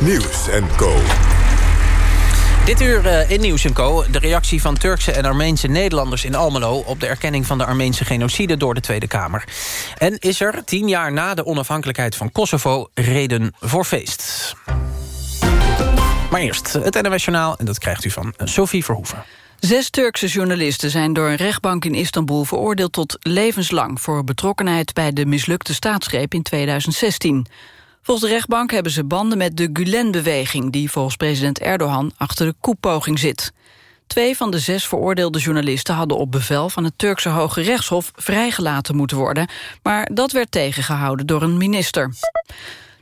Nieuws en Co. Dit uur uh, in Nieuws Co. De reactie van Turkse en Armeense Nederlanders in Almelo... op de erkenning van de Armeense genocide door de Tweede Kamer. En is er, tien jaar na de onafhankelijkheid van Kosovo... reden voor feest. Maar eerst het NOS Journaal, en dat krijgt u van Sophie Verhoeven. Zes Turkse journalisten zijn door een rechtbank in Istanbul veroordeeld tot levenslang voor betrokkenheid bij de mislukte staatsgreep in 2016. Volgens de rechtbank hebben ze banden met de Gulen-beweging... die volgens president Erdogan achter de koepoging zit. Twee van de zes veroordeelde journalisten hadden op bevel van het Turkse Hoge Rechtshof vrijgelaten moeten worden, maar dat werd tegengehouden door een minister.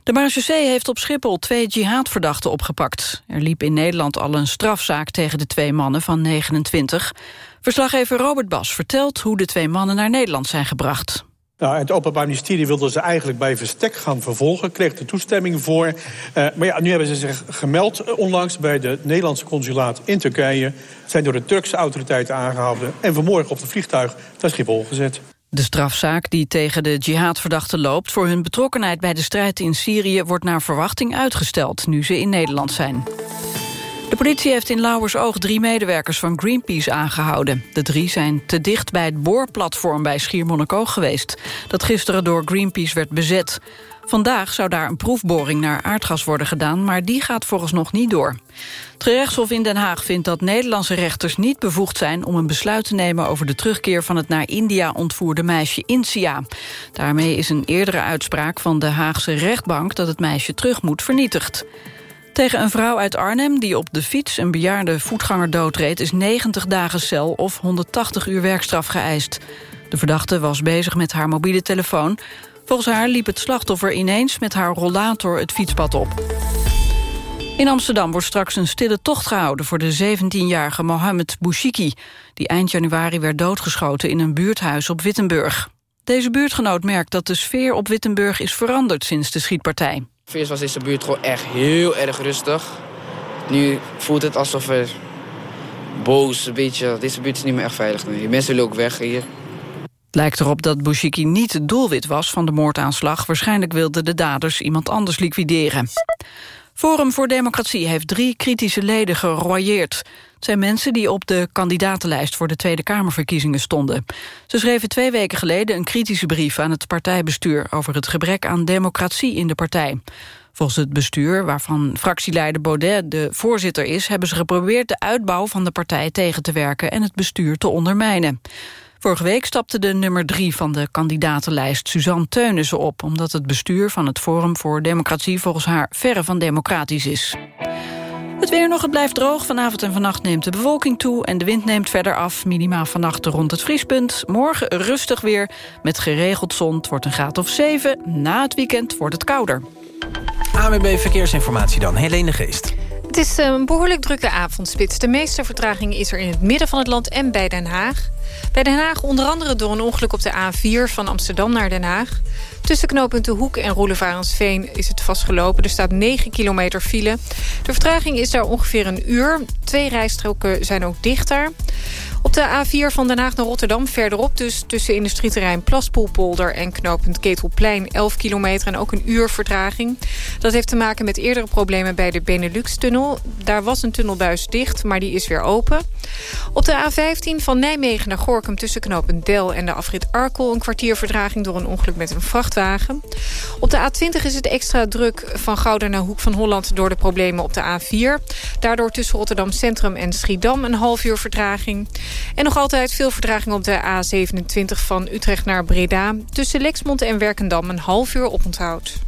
De marechaussee heeft op Schiphol twee jihadverdachten opgepakt. Er liep in Nederland al een strafzaak tegen de twee mannen van 29. Verslaggever Robert Bas vertelt hoe de twee mannen naar Nederland zijn gebracht. Nou, het Openbaar Ministerie wilde ze eigenlijk bij verstek gaan vervolgen. Kreeg de toestemming voor. Uh, maar ja, nu hebben ze zich gemeld eh, onlangs bij de Nederlandse consulaat in Turkije. Zijn door de Turkse autoriteiten aangehouden. En vanmorgen op het vliegtuig naar Schiphol gezet. De strafzaak die tegen de jihadverdachten loopt... voor hun betrokkenheid bij de strijd in Syrië... wordt naar verwachting uitgesteld, nu ze in Nederland zijn. De politie heeft in Lauwersoog drie medewerkers van Greenpeace aangehouden. De drie zijn te dicht bij het boorplatform bij Schiermonnikoog geweest... dat gisteren door Greenpeace werd bezet. Vandaag zou daar een proefboring naar aardgas worden gedaan... maar die gaat volgens nog niet door. Het gerechtshof in Den Haag vindt dat Nederlandse rechters niet bevoegd zijn... om een besluit te nemen over de terugkeer van het naar India ontvoerde meisje Insia. Daarmee is een eerdere uitspraak van de Haagse rechtbank... dat het meisje terug moet vernietigd. Tegen een vrouw uit Arnhem die op de fiets een bejaarde voetganger doodreed... is 90 dagen cel of 180 uur werkstraf geëist. De verdachte was bezig met haar mobiele telefoon. Volgens haar liep het slachtoffer ineens met haar rollator het fietspad op. In Amsterdam wordt straks een stille tocht gehouden... voor de 17-jarige Mohamed Bouchiki... die eind januari werd doodgeschoten in een buurthuis op Wittenburg. Deze buurtgenoot merkt dat de sfeer op Wittenburg is veranderd sinds de schietpartij. Eerst was deze buurt gewoon echt heel erg rustig. Nu voelt het alsof er boos, een beetje... Deze buurt is niet meer echt veilig. Nee. Mensen willen ook weg hier. Het lijkt erop dat Bouchiki niet het doelwit was van de moordaanslag. Waarschijnlijk wilden de daders iemand anders liquideren. Forum voor Democratie heeft drie kritische leden geroyeerd. Zijn mensen die op de kandidatenlijst voor de Tweede Kamerverkiezingen stonden. Ze schreven twee weken geleden een kritische brief aan het partijbestuur... over het gebrek aan democratie in de partij. Volgens het bestuur, waarvan fractieleider Baudet de voorzitter is... hebben ze geprobeerd de uitbouw van de partij tegen te werken... en het bestuur te ondermijnen. Vorige week stapte de nummer drie van de kandidatenlijst Suzanne Teunissen op... omdat het bestuur van het Forum voor Democratie volgens haar verre van democratisch is. Het weer nog, het blijft droog. Vanavond en vannacht neemt de bewolking toe en de wind neemt verder af. Minimaal vannacht rond het vriespunt. Morgen rustig weer met geregeld zon. Het wordt een graad of 7. Na het weekend wordt het kouder. AWB Verkeersinformatie dan, Helene Geest. Het is een behoorlijk drukke avondspits. De meeste vertraging is er in het midden van het land en bij Den Haag. Bij Den Haag onder andere door een ongeluk op de A4 van Amsterdam naar Den Haag. Tussen knooppunt De Hoek en Roelevarensveen is het vastgelopen. Er staat 9 kilometer file. De vertraging is daar ongeveer een uur. Twee rijstroken zijn ook dichter. Op de A4 van Den Haag naar Rotterdam verderop dus tussen industrieterrein Plaspoelpolder en knooppunt Ketelplein 11 kilometer en ook een uur vertraging. Dat heeft te maken met eerdere problemen bij de Benelux-tunnel. Daar was een tunnelbuis dicht, maar die is weer open. Op de A15 van Nijmegen naar Gorkum tussen knooppunt Del en de afrit Arkel een kwartier vertraging door een ongeluk met een vrachtwagen. Op de A20 is het extra druk van Gouda naar Hoek van Holland door de problemen op de A4. Daardoor tussen Rotterdam Centrum en Schiedam een half uur vertraging. En nog altijd veel verdraging op de A27 van Utrecht naar Breda. Tussen Lexmond en Werkendam een half uur oponthoud.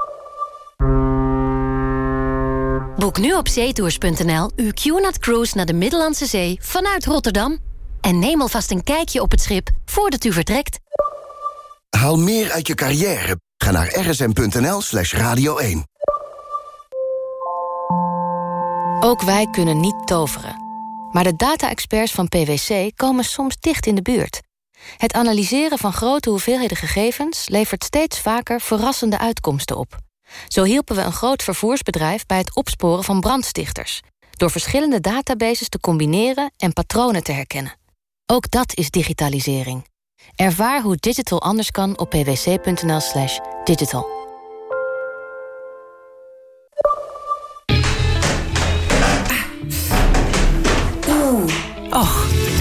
Boek nu op zeetours.nl uw QNAT Cruise naar de Middellandse Zee vanuit Rotterdam. En neem alvast een kijkje op het schip voordat u vertrekt. Haal meer uit je carrière. Ga naar rsm.nl slash radio 1. Ook wij kunnen niet toveren. Maar de data-experts van PwC komen soms dicht in de buurt. Het analyseren van grote hoeveelheden gegevens... levert steeds vaker verrassende uitkomsten op. Zo hielpen we een groot vervoersbedrijf bij het opsporen van brandstichters... door verschillende databases te combineren en patronen te herkennen. Ook dat is digitalisering. Ervaar hoe digital anders kan op pwc.nl slash digital. Och,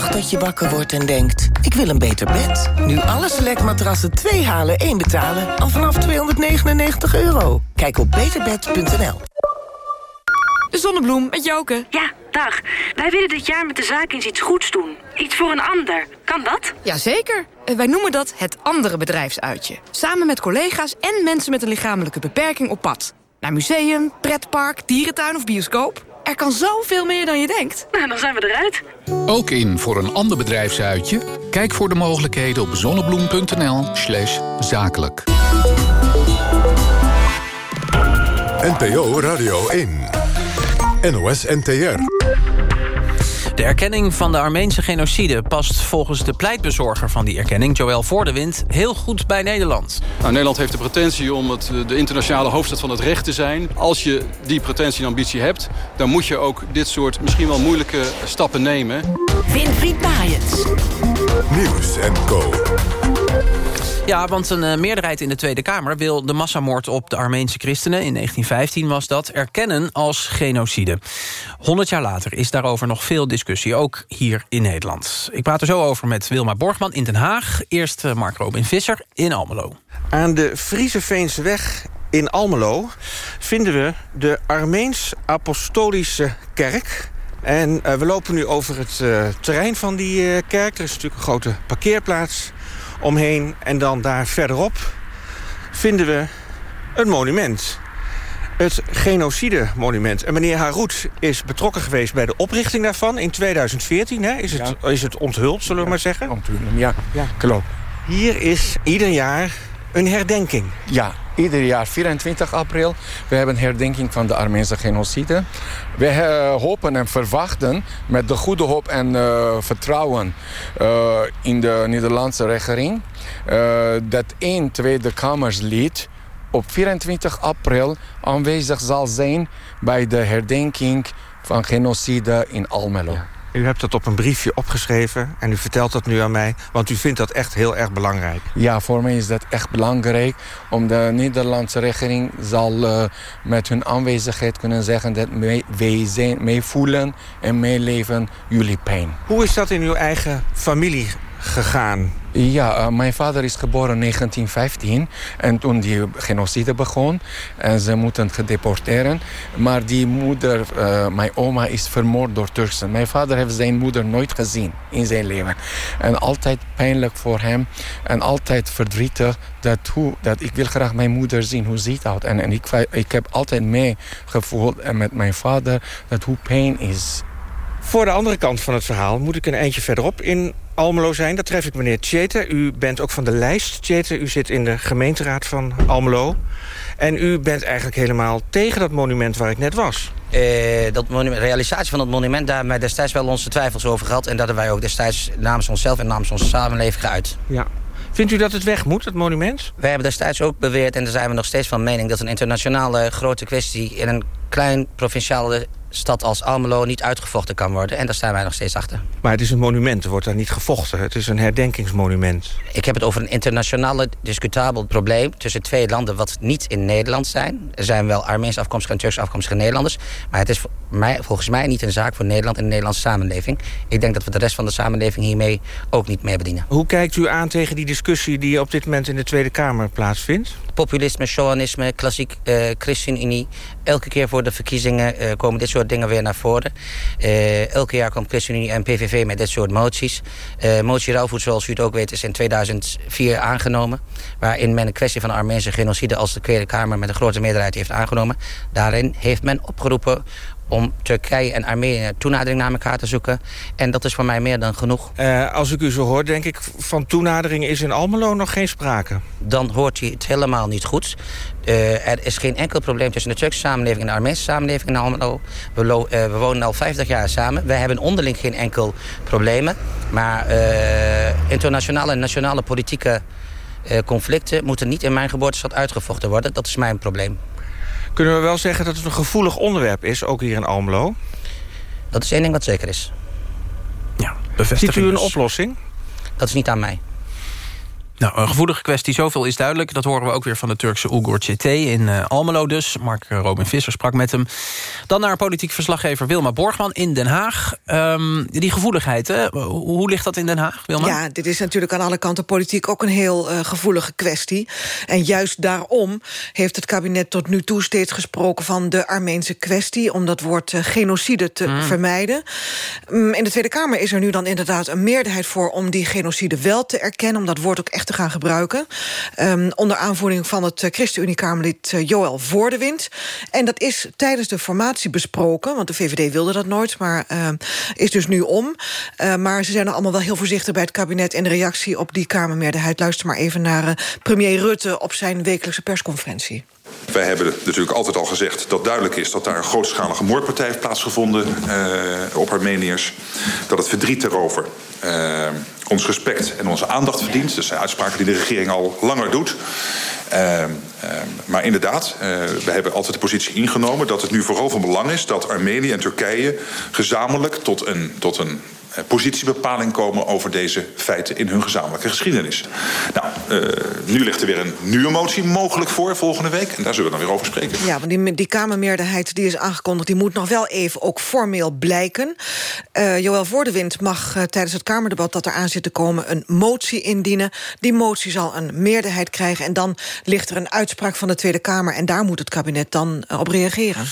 Dag dat je wakker wordt en denkt... ik wil een beter bed. Nu alle selectmatrassen 2 halen, 1 betalen... al vanaf 299 euro. Kijk op beterbed.nl. De Zonnebloem met Joke. Ja, dag. Wij willen dit jaar met de zaak eens iets goeds doen. Iets voor een ander. Kan dat? Jazeker. Eh, wij noemen dat het andere bedrijfsuitje. Samen met collega's en mensen met een lichamelijke beperking op pad. Naar museum, pretpark, dierentuin of bioscoop. Er kan zoveel meer dan je denkt. Nou, dan zijn we eruit. Ook in voor een ander bedrijfsuitje? Kijk voor de mogelijkheden op zonnebloem.nl slash zakelijk. NPO Radio 1. NOS NTR. De erkenning van de Armeense genocide past volgens de pleitbezorger van die erkenning... Joël Voordewind, heel goed bij Nederland. Nou, Nederland heeft de pretentie om het, de internationale hoofdstad van het recht te zijn. Als je die pretentie en ambitie hebt... dan moet je ook dit soort misschien wel moeilijke stappen nemen. Winfried Maaiens. Nieuws en Co. Ja, want een uh, meerderheid in de Tweede Kamer wil de massamoord op de Armeense christenen... in 1915 was dat, erkennen als genocide. 100 jaar later is daarover nog veel discussie, ook hier in Nederland. Ik praat er zo over met Wilma Borgman in Den Haag. Eerst uh, Mark Robin Visser in Almelo. Aan de Friese Veenseweg in Almelo vinden we de Armeens-Apostolische Kerk... En uh, we lopen nu over het terrein van die kerk. Er is natuurlijk een grote parkeerplaats omheen. En dan daar verderop vinden we een monument. Het genocide-monument. En meneer Haroet is betrokken geweest bij de oprichting daarvan. In 2014 hè, is, het, ja. is het onthuld, zullen we ja, maar zeggen. Onthuld, ja, ja, klopt. Hier is ieder jaar een herdenking. Ja, ieder jaar 24 april. We hebben herdenking van de Armeense genocide. We uh, hopen en verwachten met de goede hoop en uh, vertrouwen uh, in de Nederlandse regering... dat één Tweede Kamerslid op 24 april aanwezig zal zijn... bij de herdenking van genocide in Almelo. Ja. U hebt dat op een briefje opgeschreven en u vertelt dat nu aan mij... want u vindt dat echt heel erg belangrijk. Ja, voor mij is dat echt belangrijk. Om de Nederlandse regering zal uh, met hun aanwezigheid kunnen zeggen... dat wij zijn, meevoelen en meeleven jullie pijn. Hoe is dat in uw eigen familie gegaan? Ja, uh, mijn vader is geboren in 1915. En toen die genocide begon. En ze moeten gedeporteren. Maar die moeder, uh, mijn oma, is vermoord door Turksen. Mijn vader heeft zijn moeder nooit gezien in zijn leven. En altijd pijnlijk voor hem. En altijd verdrietig. Dat, hoe, dat ik wil graag mijn moeder zien. Hoe ziet dat? En, en ik, ik heb altijd meegevoeld met mijn vader. Dat hoe pijn is. Voor de andere kant van het verhaal moet ik een eindje verderop in Almelo zijn. Dat tref ik meneer Tjeter. U bent ook van de lijst, Tjeter. U zit in de gemeenteraad van Almelo. En u bent eigenlijk helemaal tegen dat monument waar ik net was. Uh, dat monument, realisatie van dat monument, daar hebben wij destijds wel onze twijfels over gehad. En dat hebben wij ook destijds namens onszelf en namens onze samenleving geuit. Ja. Vindt u dat het weg moet, het monument? Wij hebben destijds ook beweerd, en daar zijn we nog steeds van mening... dat een internationale grote kwestie in een klein provinciale stad als Almelo niet uitgevochten kan worden. En daar staan wij nog steeds achter. Maar het is een monument, er wordt daar niet gevochten. Het is een herdenkingsmonument. Ik heb het over een internationale discutabel probleem... tussen twee landen wat niet in Nederland zijn. Er zijn wel Armeens afkomstige en Turks afkomstige Nederlanders. Maar het is mij, volgens mij niet een zaak voor Nederland en de Nederlandse samenleving. Ik denk dat we de rest van de samenleving hiermee ook niet meer bedienen. Hoe kijkt u aan tegen die discussie die op dit moment in de Tweede Kamer plaatsvindt? Populisme, chauvinisme, klassiek uh, ChristenUnie. Elke keer voor de verkiezingen uh, komen dit soort dingen weer naar voren. Uh, elke jaar komt ChristenUnie en PVV met dit soort moties. motie Rauwvoet, zoals u het ook weet, is in 2004 aangenomen. Waarin men een kwestie van Armeense genocide als de Tweede Kamer met een grote meerderheid heeft aangenomen. Daarin heeft men opgeroepen om Turkije en Armenië toenadering naar elkaar te zoeken. En dat is voor mij meer dan genoeg. Uh, als ik u zo hoor, denk ik, van toenadering is in Almelo nog geen sprake. Dan hoort u het helemaal niet goed. Uh, er is geen enkel probleem tussen de Turkse samenleving en de Armeense samenleving in Almelo. We, uh, we, wonen al 50 jaar samen. We hebben onderling geen enkel problemen. Maar internationale en nationale politieke conflicten... moeten niet in mijn geboortestad uitgevochten worden. Dat is mijn probleem. Kunnen we wel zeggen dat het een gevoelig onderwerp is, ook hier in Almelo? Dat is één ding wat zeker is. Ja, Ziet u een dus. oplossing? Dat is niet aan mij. Nou, een gevoelige kwestie, zoveel is duidelijk. Dat horen we ook weer van de Turkse Ulgur CT in uh, Almelo dus. Mark uh, Robin Visser sprak met hem. Dan naar politiek verslaggever Wilma Borgman in Den Haag. Um, die gevoeligheid, hè? hoe ligt dat in Den Haag, Wilma? Ja, dit is natuurlijk aan alle kanten politiek ook een heel uh, gevoelige kwestie. En juist daarom heeft het kabinet tot nu toe steeds gesproken... van de Armeense kwestie, om dat woord genocide te mm. vermijden. Um, in de Tweede Kamer is er nu dan inderdaad een meerderheid voor... om die genocide wel te erkennen, om dat woord ook echt te gaan gebruiken. Um, onder aanvoering van het ChristenUnie-Kamerlid uh, Joël Voordewind. En dat is tijdens de formatie besproken, want de VVD wilde dat nooit... maar uh, is dus nu om. Uh, maar ze zijn er allemaal wel heel voorzichtig bij het kabinet... in de reactie op die Kamermeerderheid. Luister maar even naar premier Rutte op zijn wekelijkse persconferentie. Wij hebben natuurlijk altijd al gezegd dat duidelijk is... dat daar een grootschalige moordpartij heeft plaatsgevonden uh, op Armeniërs. Dat het verdriet erover uh, ons respect en onze aandacht verdient. Dat zijn uitspraken die de regering al langer doet. Uh, uh, maar inderdaad, uh, we hebben altijd de positie ingenomen... dat het nu vooral van belang is dat Armenië en Turkije... gezamenlijk tot een, tot een positiebepaling komen over deze feiten in hun gezamenlijke geschiedenis. Nou, uh, nu ligt er weer een nieuwe motie mogelijk voor volgende week. En daar zullen we dan weer over spreken. Ja, want die, die Kamermeerderheid die is aangekondigd... die moet nog wel even ook formeel blijken. Uh, Joël Voordewind mag uh, tijdens het Kamerdebat dat er aan zit te komen... een motie indienen. Die motie zal een meerderheid krijgen. En dan ligt er een uitspraak van de Tweede Kamer... en daar moet het kabinet dan op reageren.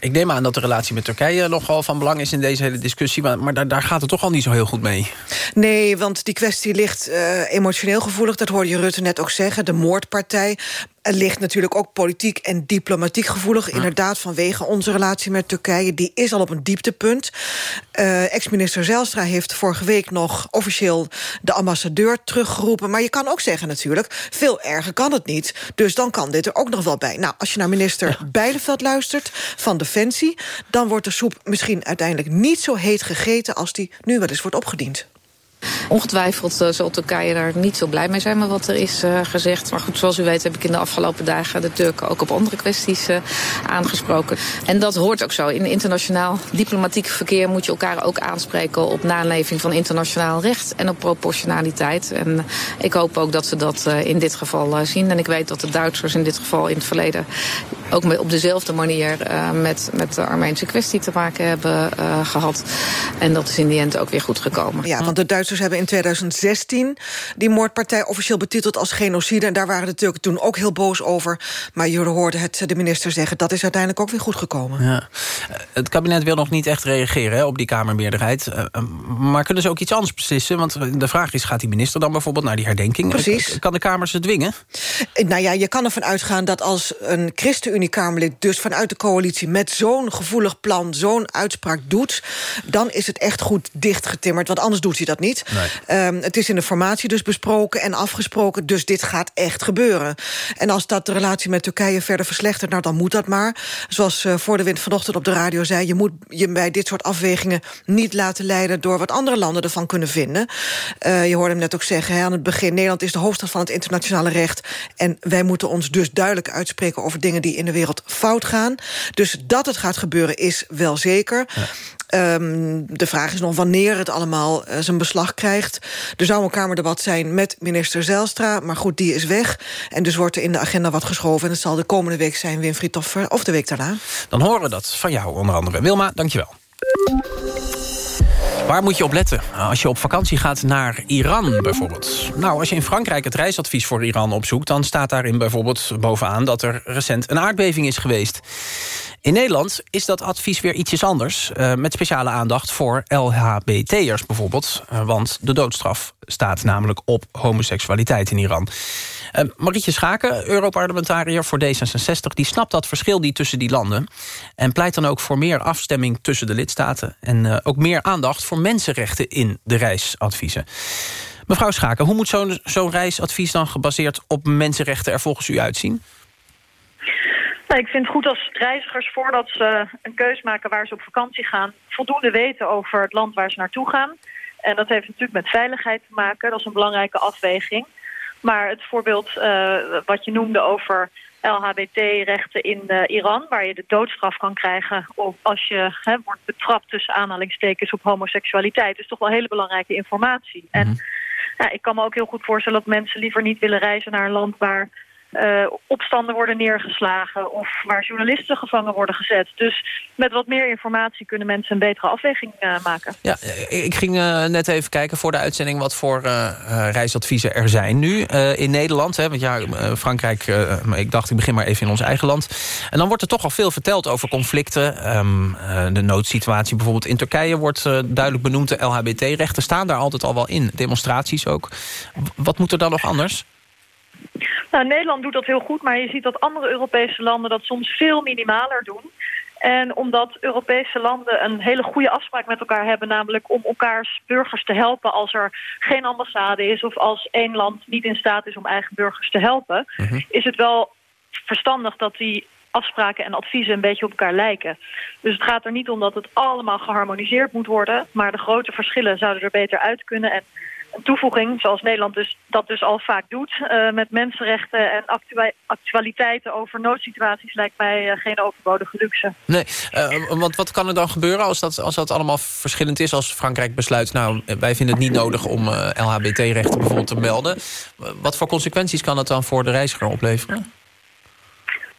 Ik neem aan dat de relatie met Turkije nogal van belang is in deze hele discussie. Maar, maar daar, daar gaat het toch niet zo heel goed mee. Nee, want die kwestie ligt uh, emotioneel gevoelig. Dat hoorde je Rutte net ook zeggen. De moordpartij het ligt natuurlijk ook politiek en diplomatiek gevoelig. Ja. Inderdaad, vanwege onze relatie met Turkije. Die is al op een dieptepunt. Uh, Ex-minister Zelstra heeft vorige week nog officieel de ambassadeur teruggeroepen. Maar je kan ook zeggen natuurlijk, veel erger kan het niet. Dus dan kan dit er ook nog wel bij. Nou, als je naar minister ja. Bijleveld luistert van Defensie... dan wordt de soep misschien uiteindelijk niet zo heet gegeten... als die nu wel eens wordt opgediend. Ongetwijfeld uh, zal Turkije daar niet zo blij mee zijn met wat er is uh, gezegd. Maar goed, zoals u weet heb ik in de afgelopen dagen de Turken ook op andere kwesties uh, aangesproken. En dat hoort ook zo. In internationaal diplomatiek verkeer moet je elkaar ook aanspreken op naleving van internationaal recht en op proportionaliteit. En ik hoop ook dat ze dat in dit geval zien. En ik weet dat de Duitsers in dit geval in het verleden ook op dezelfde manier met, met de Armeense kwestie te maken hebben gehad. En dat is in die end ook weer goed gekomen. Ja, want de Duitsers hebben in 2016 die moordpartij officieel betiteld als genocide. En daar waren de Turken toen ook heel boos over. Maar jullie hoorden het de minister zeggen, dat is uiteindelijk ook weer goed gekomen. Ja. Het kabinet wil nog niet echt reageren hè, op die Kamermeerderheid. Maar kunnen ze ook iets anders beslissen? Want de vraag is, gaat die minister dan bijvoorbeeld naar die herdenking? Precies. Kan de Kamer ze dwingen? Nou ja, je kan ervan uitgaan dat als een ChristenUnie-Kamerlid... dus vanuit de coalitie met zo'n gevoelig plan, zo'n uitspraak doet... dan is het echt goed dichtgetimmerd, want anders doet hij dat niet. Nee. Um, het is in de formatie dus besproken en afgesproken, dus dit gaat echt gebeuren. En als dat de relatie met Turkije verder verslechtert, nou dan moet dat maar. Zoals uh, Voor de Wind vanochtend op de radio zei... je moet je bij dit soort afwegingen niet laten leiden... door wat andere landen ervan kunnen vinden. Uh, je hoorde hem net ook zeggen, hè, aan het begin... Nederland is de hoofdstad van het internationale recht... en wij moeten ons dus duidelijk uitspreken... over dingen die in de wereld fout gaan. Dus dat het gaat gebeuren is wel zeker. Ja. Um, de vraag is nog wanneer het allemaal uh, zijn beslag krijgt. Er zou een Kamerdebat zijn met minister Zelstra... maar goed, die is weg. En dus wordt er in de agenda wat geschoven. En het zal de komende week zijn, Winfried Toffer, of de week daarna. Dan horen we dat van jou onder andere. Wilma, dankjewel. Waar moet je op letten als je op vakantie gaat naar Iran bijvoorbeeld? Nou, als je in Frankrijk het reisadvies voor Iran opzoekt... dan staat daarin bijvoorbeeld bovenaan dat er recent een aardbeving is geweest. In Nederland is dat advies weer ietsjes anders. Uh, met speciale aandacht voor LHBT'ers bijvoorbeeld. Uh, want de doodstraf staat namelijk op homoseksualiteit in Iran. Uh, Marietje Schaken, Europarlementariër voor D66... die snapt dat verschil niet tussen die landen... en pleit dan ook voor meer afstemming tussen de lidstaten... en ook meer aandacht voor mensenrechten in de reisadviezen. Mevrouw Schaken, hoe moet zo'n zo'n reisadvies dan gebaseerd op mensenrechten er volgens u uitzien? Nou, ik vind het goed als reizigers voordat ze een keus maken waar ze op vakantie gaan... voldoende weten over het land waar ze naartoe gaan. En dat heeft natuurlijk met veiligheid te maken. Dat is een belangrijke afweging. Maar het voorbeeld uh, wat je noemde over LHBT-rechten in uh, Iran... waar je de doodstraf kan krijgen of als je he, wordt betrapt tussen aanhalingstekens op homoseksualiteit... is toch wel hele belangrijke informatie. En mhm. ja, ik kan me ook heel goed voorstellen dat mensen liever niet willen reizen naar een land... waar uh, opstanden worden neergeslagen of waar journalisten gevangen worden gezet. Dus met wat meer informatie kunnen mensen een betere afweging uh, maken. Ja, ik ging net even kijken voor de uitzending wat voor reisadviezen er zijn nu in Nederland. Hè, want ja, Frankrijk, ik dacht ik begin maar even in ons eigen land. En dan wordt er toch al veel verteld over conflicten. Um, de noodsituatie bijvoorbeeld in Turkije wordt duidelijk benoemd. De LHBT-rechten staan daar altijd al wel in. Demonstraties ook. Wat moet er dan nog anders? Nou, Nederland doet dat heel goed, maar je ziet dat andere Europese landen dat soms veel minimaler doen. En omdat Europese landen een hele goede afspraak met elkaar hebben... namelijk om elkaars burgers te helpen als er geen ambassade is... of als één land niet in staat is om eigen burgers te helpen... Mhm. is het wel verstandig dat die afspraken en adviezen een beetje op elkaar lijken. Dus het gaat er niet om dat het allemaal geharmoniseerd moet worden... maar de grote verschillen zouden er beter uit kunnen... En toevoeging, zoals Nederland dus, dat dus al vaak doet... Uh, met mensenrechten en actualiteiten over noodsituaties... lijkt mij uh, geen overbodige luxe. Nee, uh, want wat kan er dan gebeuren als dat, als dat allemaal verschillend is... als Frankrijk besluit, nou, wij vinden het niet nodig... om LHBT-rechten bijvoorbeeld te melden. Wat voor consequenties kan dat dan voor de reiziger opleveren?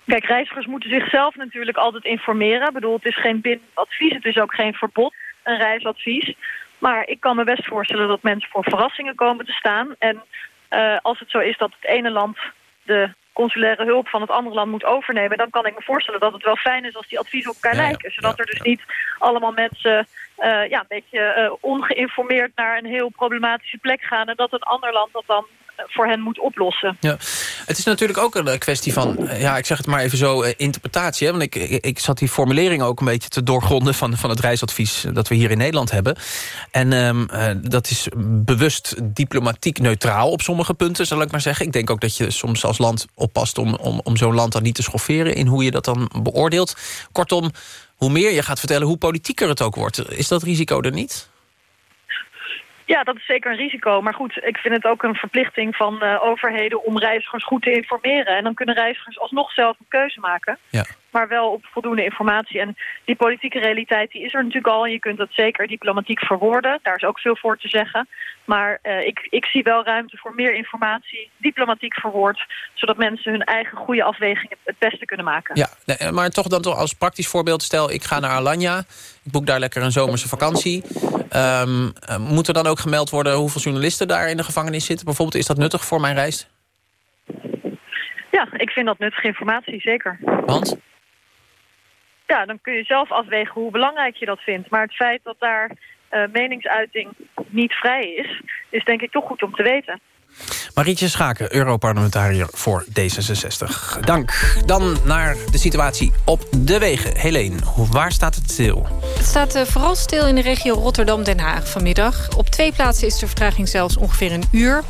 Kijk, reizigers moeten zichzelf natuurlijk altijd informeren. Ik bedoel, het is geen bindend advies, het is ook geen verbod, een reisadvies... Maar ik kan me best voorstellen dat mensen voor verrassingen komen te staan. En uh, als het zo is dat het ene land de consulaire hulp van het andere land moet overnemen... dan kan ik me voorstellen dat het wel fijn is als die adviezen op elkaar lijken. Zodat er dus niet allemaal mensen uh, ja, een beetje uh, ongeïnformeerd naar een heel problematische plek gaan... en dat een ander land dat dan voor hen moet oplossen. Ja. Het is natuurlijk ook een kwestie van, ja, ik zeg het maar even zo, interpretatie. Hè? Want ik, ik, zat die formulering ook een beetje te doorgronden... van, van het reisadvies dat we hier in Nederland hebben. En uh, dat is bewust diplomatiek neutraal op sommige punten, zal ik maar zeggen. Ik denk ook dat je soms als land oppast om, om, om zo'n land dan niet te schofferen... in hoe je dat dan beoordeelt. Kortom, hoe meer je gaat vertellen, hoe politieker het ook wordt. Is dat risico er niet? Ja, dat is zeker een risico. Maar goed, ik vind het ook een verplichting van uh, overheden om reizigers goed te informeren. En dan kunnen reizigers alsnog zelf een keuze maken. Ja. Maar wel op voldoende informatie. En die politieke realiteit die is er natuurlijk al. En je kunt dat zeker diplomatiek verwoorden. Daar is ook veel voor te zeggen. Maar uh, ik, ik zie wel ruimte voor meer informatie, diplomatiek verwoord. Zodat mensen hun eigen goede afwegingen het beste kunnen maken. Ja, nee, maar toch dan toch als praktisch voorbeeld. Stel, ik ga naar Alanya. Ik boek daar lekker een zomerse vakantie. Um, moet er dan ook gemeld worden hoeveel journalisten daar in de gevangenis zitten? Bijvoorbeeld, is dat nuttig voor mijn reis? Ja, ik vind dat nuttige informatie, zeker. Want? Ja, dan kun je zelf afwegen hoe belangrijk je dat vindt. Maar het feit dat daar uh, meningsuiting niet vrij is... is denk ik toch goed om te weten. Marietje Schaken, Europarlementariër voor D66. Dank. Dan naar de situatie op de wegen. Helene, waar staat het stil? Het staat uh, vooral stil in de regio Rotterdam-Den Haag vanmiddag. Op twee plaatsen is de vertraging zelfs ongeveer een uur.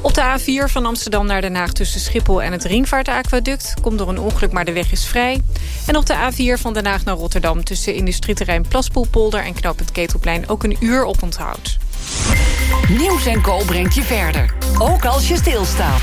Op de A4 van Amsterdam naar Den Haag tussen Schiphol en het Ringvaartaquaduct... komt door een ongeluk, maar de weg is vrij. En op de A4 van Den Haag naar Rotterdam tussen industrieterrein Plaspoelpolder... en knooppunt Ketelplein ook een uur op onthoud. Nieuws en Co brengt je verder. Ook als je stilstaat.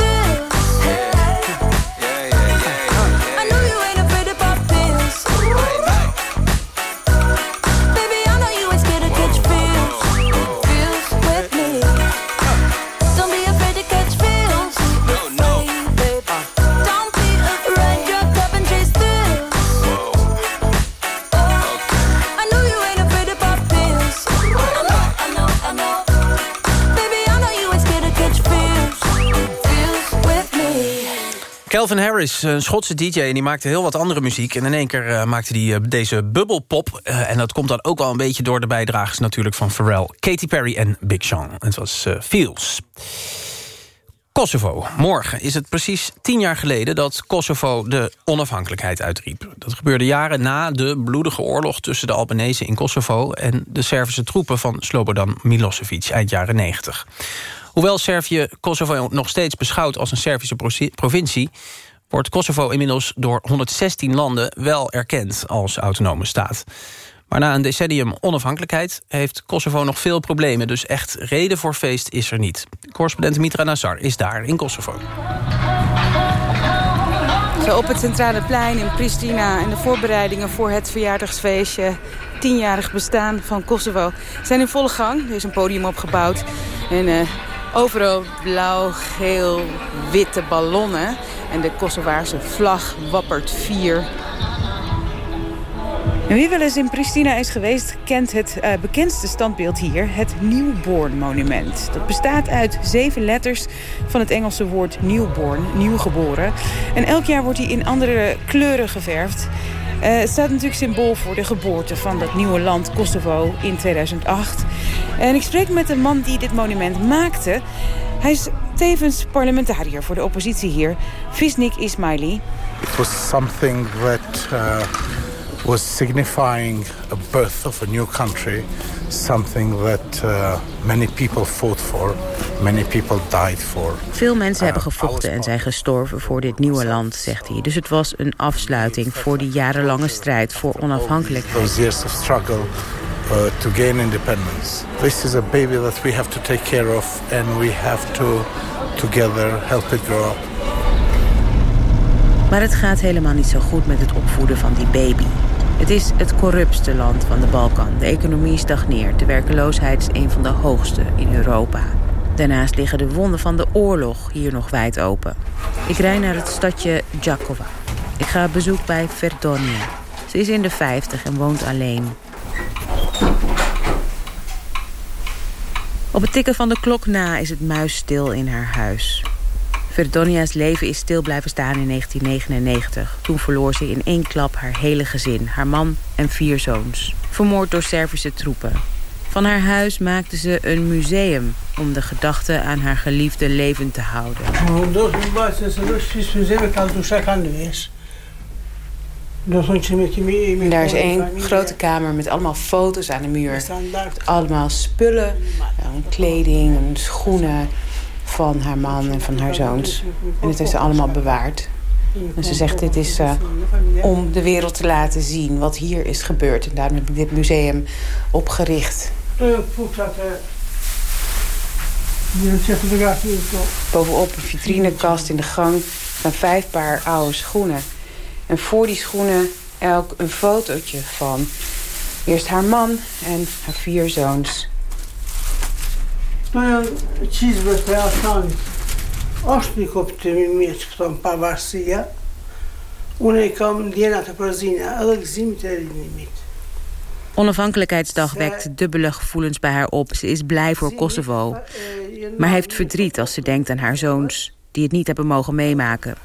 Calvin Harris, een Schotse DJ, en die maakte heel wat andere muziek. En in één keer eh, maakte hij eh, deze bubbelpop. Eh, en dat komt dan ook wel een beetje door de bijdragers natuurlijk van Pharrell, Katy Perry en Big Sean. Het was Feels. Kosovo. Morgen is het precies tien jaar geleden dat Kosovo de onafhankelijkheid uitriep. Dat gebeurde jaren na de bloedige oorlog tussen de Albanese in Kosovo... en de Servische troepen van Slobodan Milosevic eind jaren 90. Hoewel Servië Kosovo nog steeds beschouwt als een Servische provincie... wordt Kosovo inmiddels door 116 landen wel erkend als autonome staat. Maar na een decennium onafhankelijkheid heeft Kosovo nog veel problemen... dus echt reden voor feest is er niet. Correspondent Mitra Nazar is daar in Kosovo. Op het centrale plein in Pristina en de voorbereidingen voor het verjaardagsfeestje tienjarig bestaan van Kosovo zijn in volle gang. Er is een podium opgebouwd en eh, overal blauw, geel, witte ballonnen. En de Kosovaarse vlag wappert vier. Wie wel eens in Pristina is geweest, kent het eh, bekendste standbeeld hier, het Newborn Monument. Dat bestaat uit zeven letters van het Engelse woord newborn, nieuwgeboren. En elk jaar wordt hij in andere kleuren geverfd. Eh, het staat natuurlijk symbool voor de geboorte van dat nieuwe land Kosovo in 2008. En ik spreek met de man die dit monument maakte. Hij is tevens parlementariër voor de oppositie hier, Visnik Ismaili. It was something that uh, was signifying a birth of a new country, something that uh, many people fought for, many people died for. Veel mensen hebben Uh, gevochten en zijn gestorven voor dit nieuwe land, zegt hij. Dus het was een afsluiting voor die jarenlange strijd voor onafhankelijkheid. Those years of struggle uh, to gain independence. This is a baby that we have to take care of, and we have to together help it grow up. Maar het gaat helemaal niet zo goed met het opvoeden van die baby. Het is het corruptste land van de Balkan. De economie stagneert. De werkeloosheid is een van de hoogste in Europa. Daarnaast liggen de wonden van de oorlog hier nog wijd open. Ik rij naar het stadje Jakova. Ik ga op bezoek bij Verdonia. Ze is in de 50 en woont alleen. Op het tikken van de klok na is het muisstil in haar huis. Verdonia's leven is stil blijven staan in 1999. Toen verloor ze in één klap haar hele gezin, haar man en vier zoons. Vermoord door Servische troepen. Van haar huis maakte ze een museum om de gedachten aan haar geliefde levend te houden. Daar is één grote kamer met allemaal foto's aan de muur. Met allemaal spullen, kleding en schoenen van haar man en van haar zoons. En het heeft ze allemaal bewaard. En ze zegt, dit is uh, om de wereld te laten zien wat hier is gebeurd. En daarom heb ik dit museum opgericht. Bovenop een vitrinekast in de gang staan vijf paar oude schoenen. En voor die schoenen elk een fotootje van eerst haar man en haar vier zoons. Стојан чизбата ја остави. Оштникопте ми мечкам па варсија, унеј кам дијената празина, а лек. Onafhankelijkheidsdag wekt dubbele gevoelens bij haar op. Ze is blij voor Kosovo, maar heeft verdriet als ze denkt aan haar zoons... die het niet hebben mogen meemaken.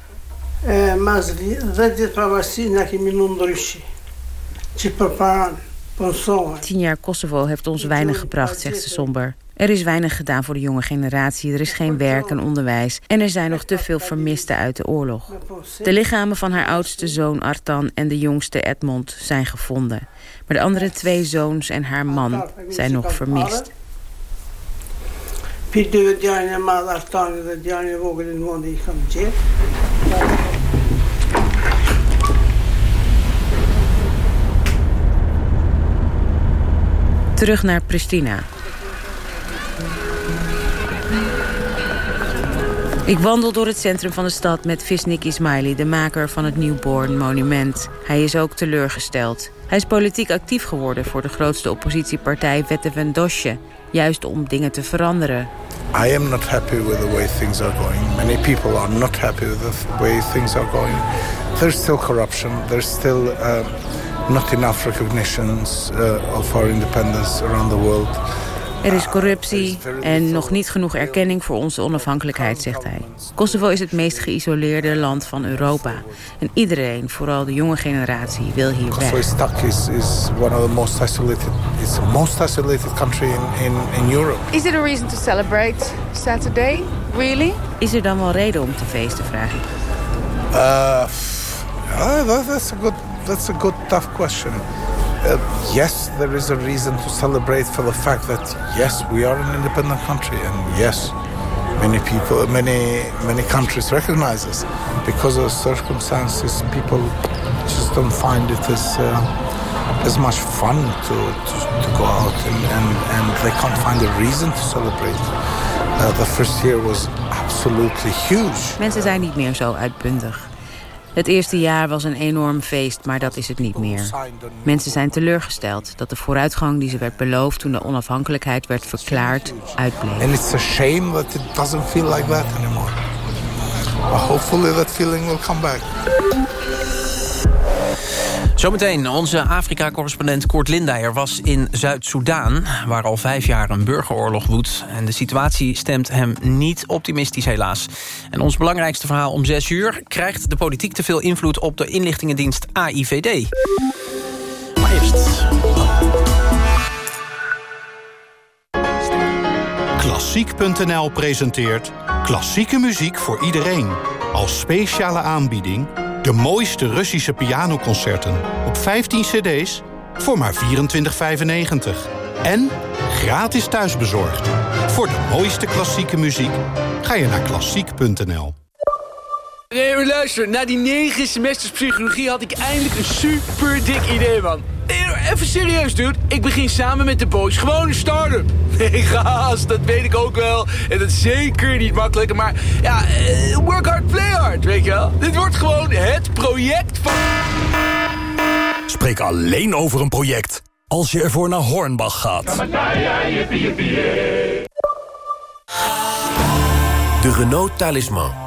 Tien jaar Kosovo heeft ons weinig gebracht, zegt ze somber. Er is weinig gedaan voor de jonge generatie, er is geen werk en onderwijs... en er zijn nog te veel vermisten uit de oorlog. De lichamen van haar oudste zoon Artan en de jongste Edmond zijn gevonden. Maar de andere twee zoons en haar man zijn nog vermist. Terug naar Pristina. Ik wandel door het centrum van de stad met Visnik Ismaili, de maker van het Newborn Monument. Hij is ook teleurgesteld. Hij is politiek actief geworden voor de grootste oppositiepartij Vette Vendosje, juist om dingen te veranderen. I am not happy with the way things are going. Many people are not happy with the way things are going. There's still corruption. There's still uh, not enough recognitions uh, of our independence around the world. Er is corruptie en nog niet genoeg erkenning voor onze onafhankelijkheid, zegt hij. Kosovo is het meest geïsoleerde land van Europa. En iedereen, vooral de jonge generatie, wil hier weg. Kosovo is, is one of the most isolated, it's the most isolated country in, in, in Europe. Is it a reason to celebrate Saturday? Really? Is er dan wel reden om te feesten, vraag ik. Uh, that's a good, that's a good tough question. Uh, yes, there is a reason to celebrate for the fact that yes, we are an independent country, and yes, many people, many many countries recognize us. Because of circumstances, people just don't find it as uh, as much fun to, to, to go out, and, and, and they can't find a reason to celebrate. Uh, the first year was absolutely huge. Mensen zijn niet meer zo uitbundig. Het eerste jaar was een enorm feest, maar dat is het niet meer. Mensen zijn teleurgesteld dat de vooruitgang die ze werd beloofd... toen de onafhankelijkheid werd verklaard, uitbleef. And it's a shame that it doesn't feel like that anymore. But hopefully that feeling will come back. Zometeen, onze Afrika-correspondent Koert Lindeyer was in Zuid-Soedan... waar al vijf jaar een burgeroorlog woedt. En de situatie stemt hem niet optimistisch helaas. En ons belangrijkste verhaal om zes uur... krijgt de politiek te veel invloed op de inlichtingendienst AIVD. Maar eerst... Klassiek.nl presenteert klassieke muziek voor iedereen. Als speciale aanbieding de mooiste Russische pianoconcerten op 15 cd's voor maar 24,95. En gratis thuisbezorgd. Voor de mooiste klassieke muziek ga je naar klassiek.nl. Nee, maar luister. Na die negen semesters psychologie had ik eindelijk een super dik idee, man. Nee, even serieus, dude. Ik begin samen met de boys gewoon een start-up. Nee, gast, dat weet ik ook wel. En dat is zeker niet makkelijk. Maar ja, eh, work hard, play hard, weet je wel. Dit wordt gewoon het project van... Spreek alleen over een project als je ervoor naar Hornbach gaat. De Renault Talisman.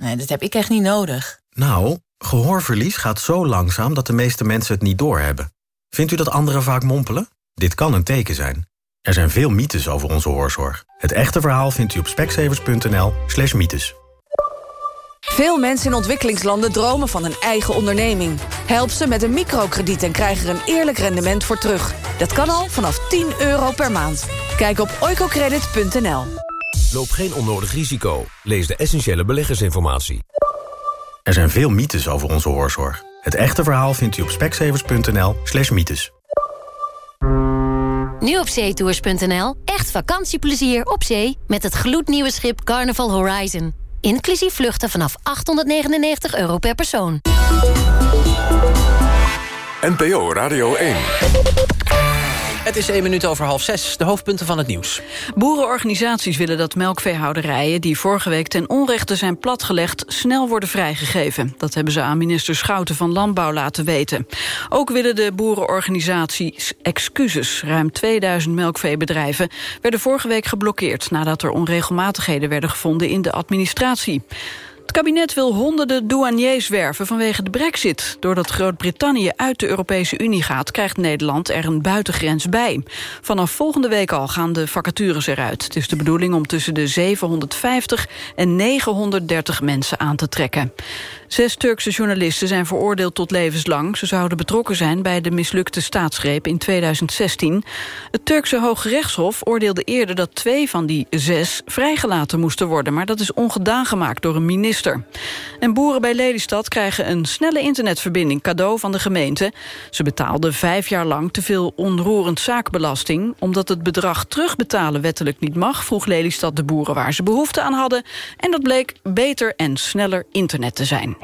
Nee, dat heb ik echt niet nodig. Nou, gehoorverlies gaat zo langzaam dat de meeste mensen het niet doorhebben. Vindt u dat anderen vaak mompelen? Dit kan een teken zijn. Er zijn veel mythes over onze hoorzorg. Het echte verhaal vindt u op specsavers.nl slash mythes. Veel mensen in ontwikkelingslanden dromen van een eigen onderneming. Help ze met een microkrediet en krijg er een eerlijk rendement voor terug. Dat kan al vanaf 10 euro per maand. Kijk op oicocredit.nl. Loop geen onnodig risico. Lees de essentiële beleggersinformatie. Er zijn veel mythes over onze hoorzorg. Het echte verhaal vindt u op specsavers.nl slash mythes. Nu op zeetours.nl. Echt vakantieplezier op zee met het gloednieuwe schip Carnival Horizon. Inclusief vluchten vanaf 899 euro per persoon. NPO Radio 1. Het is 1 minuut over half zes. De hoofdpunten van het nieuws. Boerenorganisaties willen dat melkveehouderijen... die vorige week ten onrechte zijn platgelegd... snel worden vrijgegeven. Dat hebben ze aan minister Schouten van Landbouw laten weten. Ook willen de boerenorganisaties excuses. Ruim 2000 melkveebedrijven werden vorige week geblokkeerd... nadat er onregelmatigheden werden gevonden in de administratie. Het kabinet wil honderden douaniers werven vanwege de brexit. Doordat Groot-Brittannië uit de Europese Unie gaat... krijgt Nederland er een buitengrens bij. Vanaf volgende week al gaan de vacatures eruit. Het is de bedoeling om tussen de 750 en 930 mensen aan te trekken. Zes Turkse journalisten zijn veroordeeld tot levenslang. Ze zouden betrokken zijn bij de mislukte staatsgreep in 2016. Het Turkse Hoge Rechtshof oordeelde eerder dat twee van die zes vrijgelaten moesten worden. Maar dat is ongedaan gemaakt door een minister. En boeren bij Lelystad krijgen een snelle internetverbinding cadeau van de gemeente. Ze betaalden vijf jaar lang te veel onroerend zaakbelasting. Omdat het bedrag terugbetalen wettelijk niet mag... vroeg Lelystad de boeren waar ze behoefte aan hadden. En dat bleek beter en sneller internet te zijn.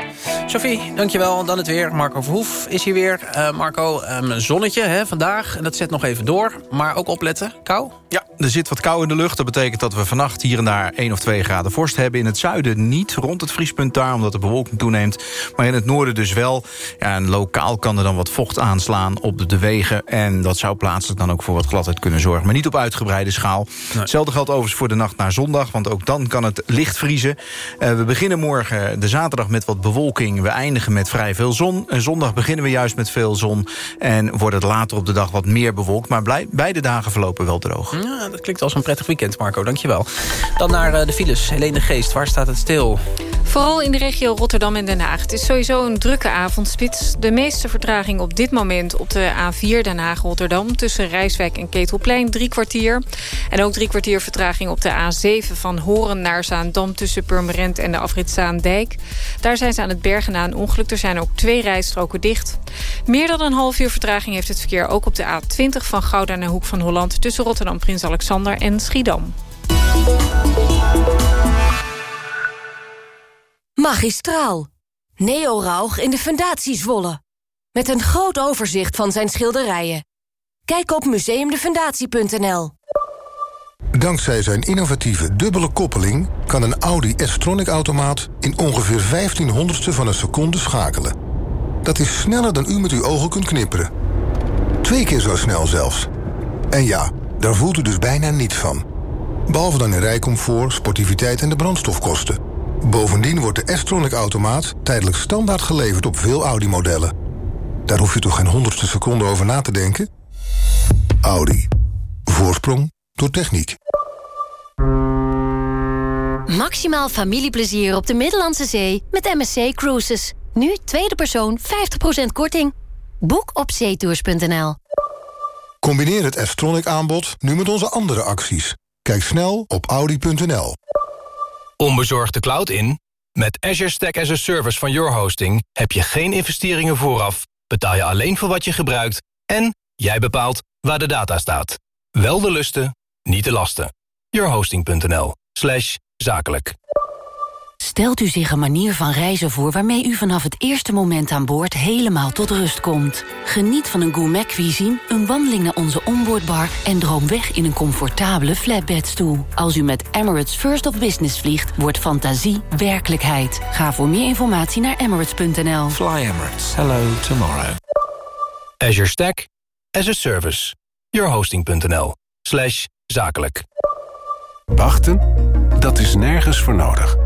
Sophie, dankjewel. Dan het weer. Marco Verhoef is hier weer. Uh, Marco, um, een zonnetje hè, vandaag. En dat zet nog even door. Maar ook opletten. Kou? Ja, er zit wat kou in de lucht. Dat betekent dat we vannacht hier en daar 1 of 2 graden vorst hebben. In het zuiden niet, rond het vriespunt daar, omdat de bewolking toeneemt. Maar in het noorden dus wel. Ja, en lokaal kan er dan wat vocht aanslaan op de wegen. En dat zou plaatselijk dan ook voor wat gladheid kunnen zorgen. Maar niet op uitgebreide schaal. Nee. Hetzelfde geldt overigens voor de nacht naar zondag. Want ook dan kan het licht vriezen. Uh, we beginnen morgen de zaterdag met wat bewolking. We eindigen met vrij veel zon. En zondag beginnen we juist met veel zon. En wordt het later op de dag wat meer bewolkt. Maar blij, beide dagen verlopen wel droog. Ja, dat klinkt als een prettig weekend, Marco. Dankjewel. Dan naar uh, de files. Helene Geest, waar staat het stil? Vooral in de regio Rotterdam en Den Haag. Het is sowieso een drukke avondspits. De meeste vertraging op dit moment op de A4 Den Haag-Rotterdam... tussen Rijswijk en Ketelplein, drie kwartier. En ook drie kwartier vertraging op de A7 van Horen naar Zaandam... tussen Purmerend en de afrit Zaandijk. Daar zijn ze aan het bergen na een ongeluk. Er zijn ook twee rijstroken dicht. Meer dan een half uur vertraging heeft het verkeer ook op de A20... van Gouda naar Hoek van Holland... tussen Rotterdam, Prins Alexander en Schiedam. Magistraal. Neo Rauch in de Fundatie Zwolle. Met een groot overzicht van zijn schilderijen. Kijk op museumdefundatie.nl. Dankzij zijn innovatieve dubbele koppeling... kan een Audi S-Tronic-automaat in ongeveer 1500ste van een seconde schakelen. Dat is sneller dan u met uw ogen kunt knipperen. Twee keer zo snel zelfs. En ja, daar voelt u dus bijna niets van. Behalve dan in rijcomfort, sportiviteit en de brandstofkosten. Bovendien wordt de S-Tronic-automaat tijdelijk standaard geleverd op veel Audi-modellen. Daar hoef je toch geen honderdste seconde over na te denken? Audi. Voorsprong door techniek. Maximaal familieplezier op de Middellandse Zee met MSC Cruises. Nu tweede persoon 50% korting. Boek op zeetours.nl. Combineer het S-Tronic aanbod nu met onze andere acties. Kijk snel op audi.nl. Onbezorgd de cloud in? Met Azure Stack as a Service van Your Hosting... heb je geen investeringen vooraf, betaal je alleen voor wat je gebruikt... en jij bepaalt waar de data staat. Wel de lusten, niet de lasten. Yourhosting.nl zakelijk. Stelt u zich een manier van reizen voor... waarmee u vanaf het eerste moment aan boord helemaal tot rust komt. Geniet van een gourmet cuisine, een wandeling naar onze onboardbar... en droom weg in een comfortabele flatbedstoel. Als u met Emirates First of Business vliegt, wordt fantasie werkelijkheid. Ga voor meer informatie naar emirates.nl. Fly Emirates. Hello tomorrow. Azure Stack as a service. Yourhosting.nl slash zakelijk. Wachten? Dat is nergens voor nodig.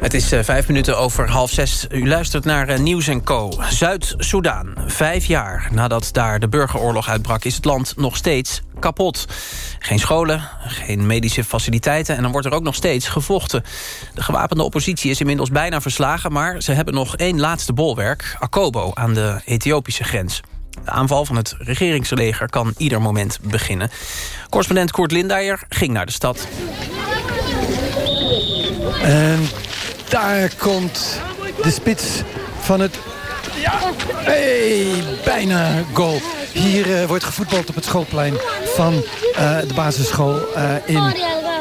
Het is eh, vijf minuten over half zes. U luistert naar eh, Nieuws en Co. Zuid-Soedan. Vijf jaar nadat daar de burgeroorlog uitbrak... is het land nog steeds kapot. Geen scholen, geen medische faciliteiten... en dan wordt er ook nog steeds gevochten. De gewapende oppositie is inmiddels bijna verslagen... maar ze hebben nog één laatste bolwerk, Akobo, aan de Ethiopische grens. De aanval van het regeringsleger kan ieder moment beginnen. Correspondent Koert Lindeyer ging naar de stad. En daar komt de spits van het... Ja, hey, bijna goal. Hier eh, wordt gevoetbald op het schoolplein van eh, de basisschool eh, in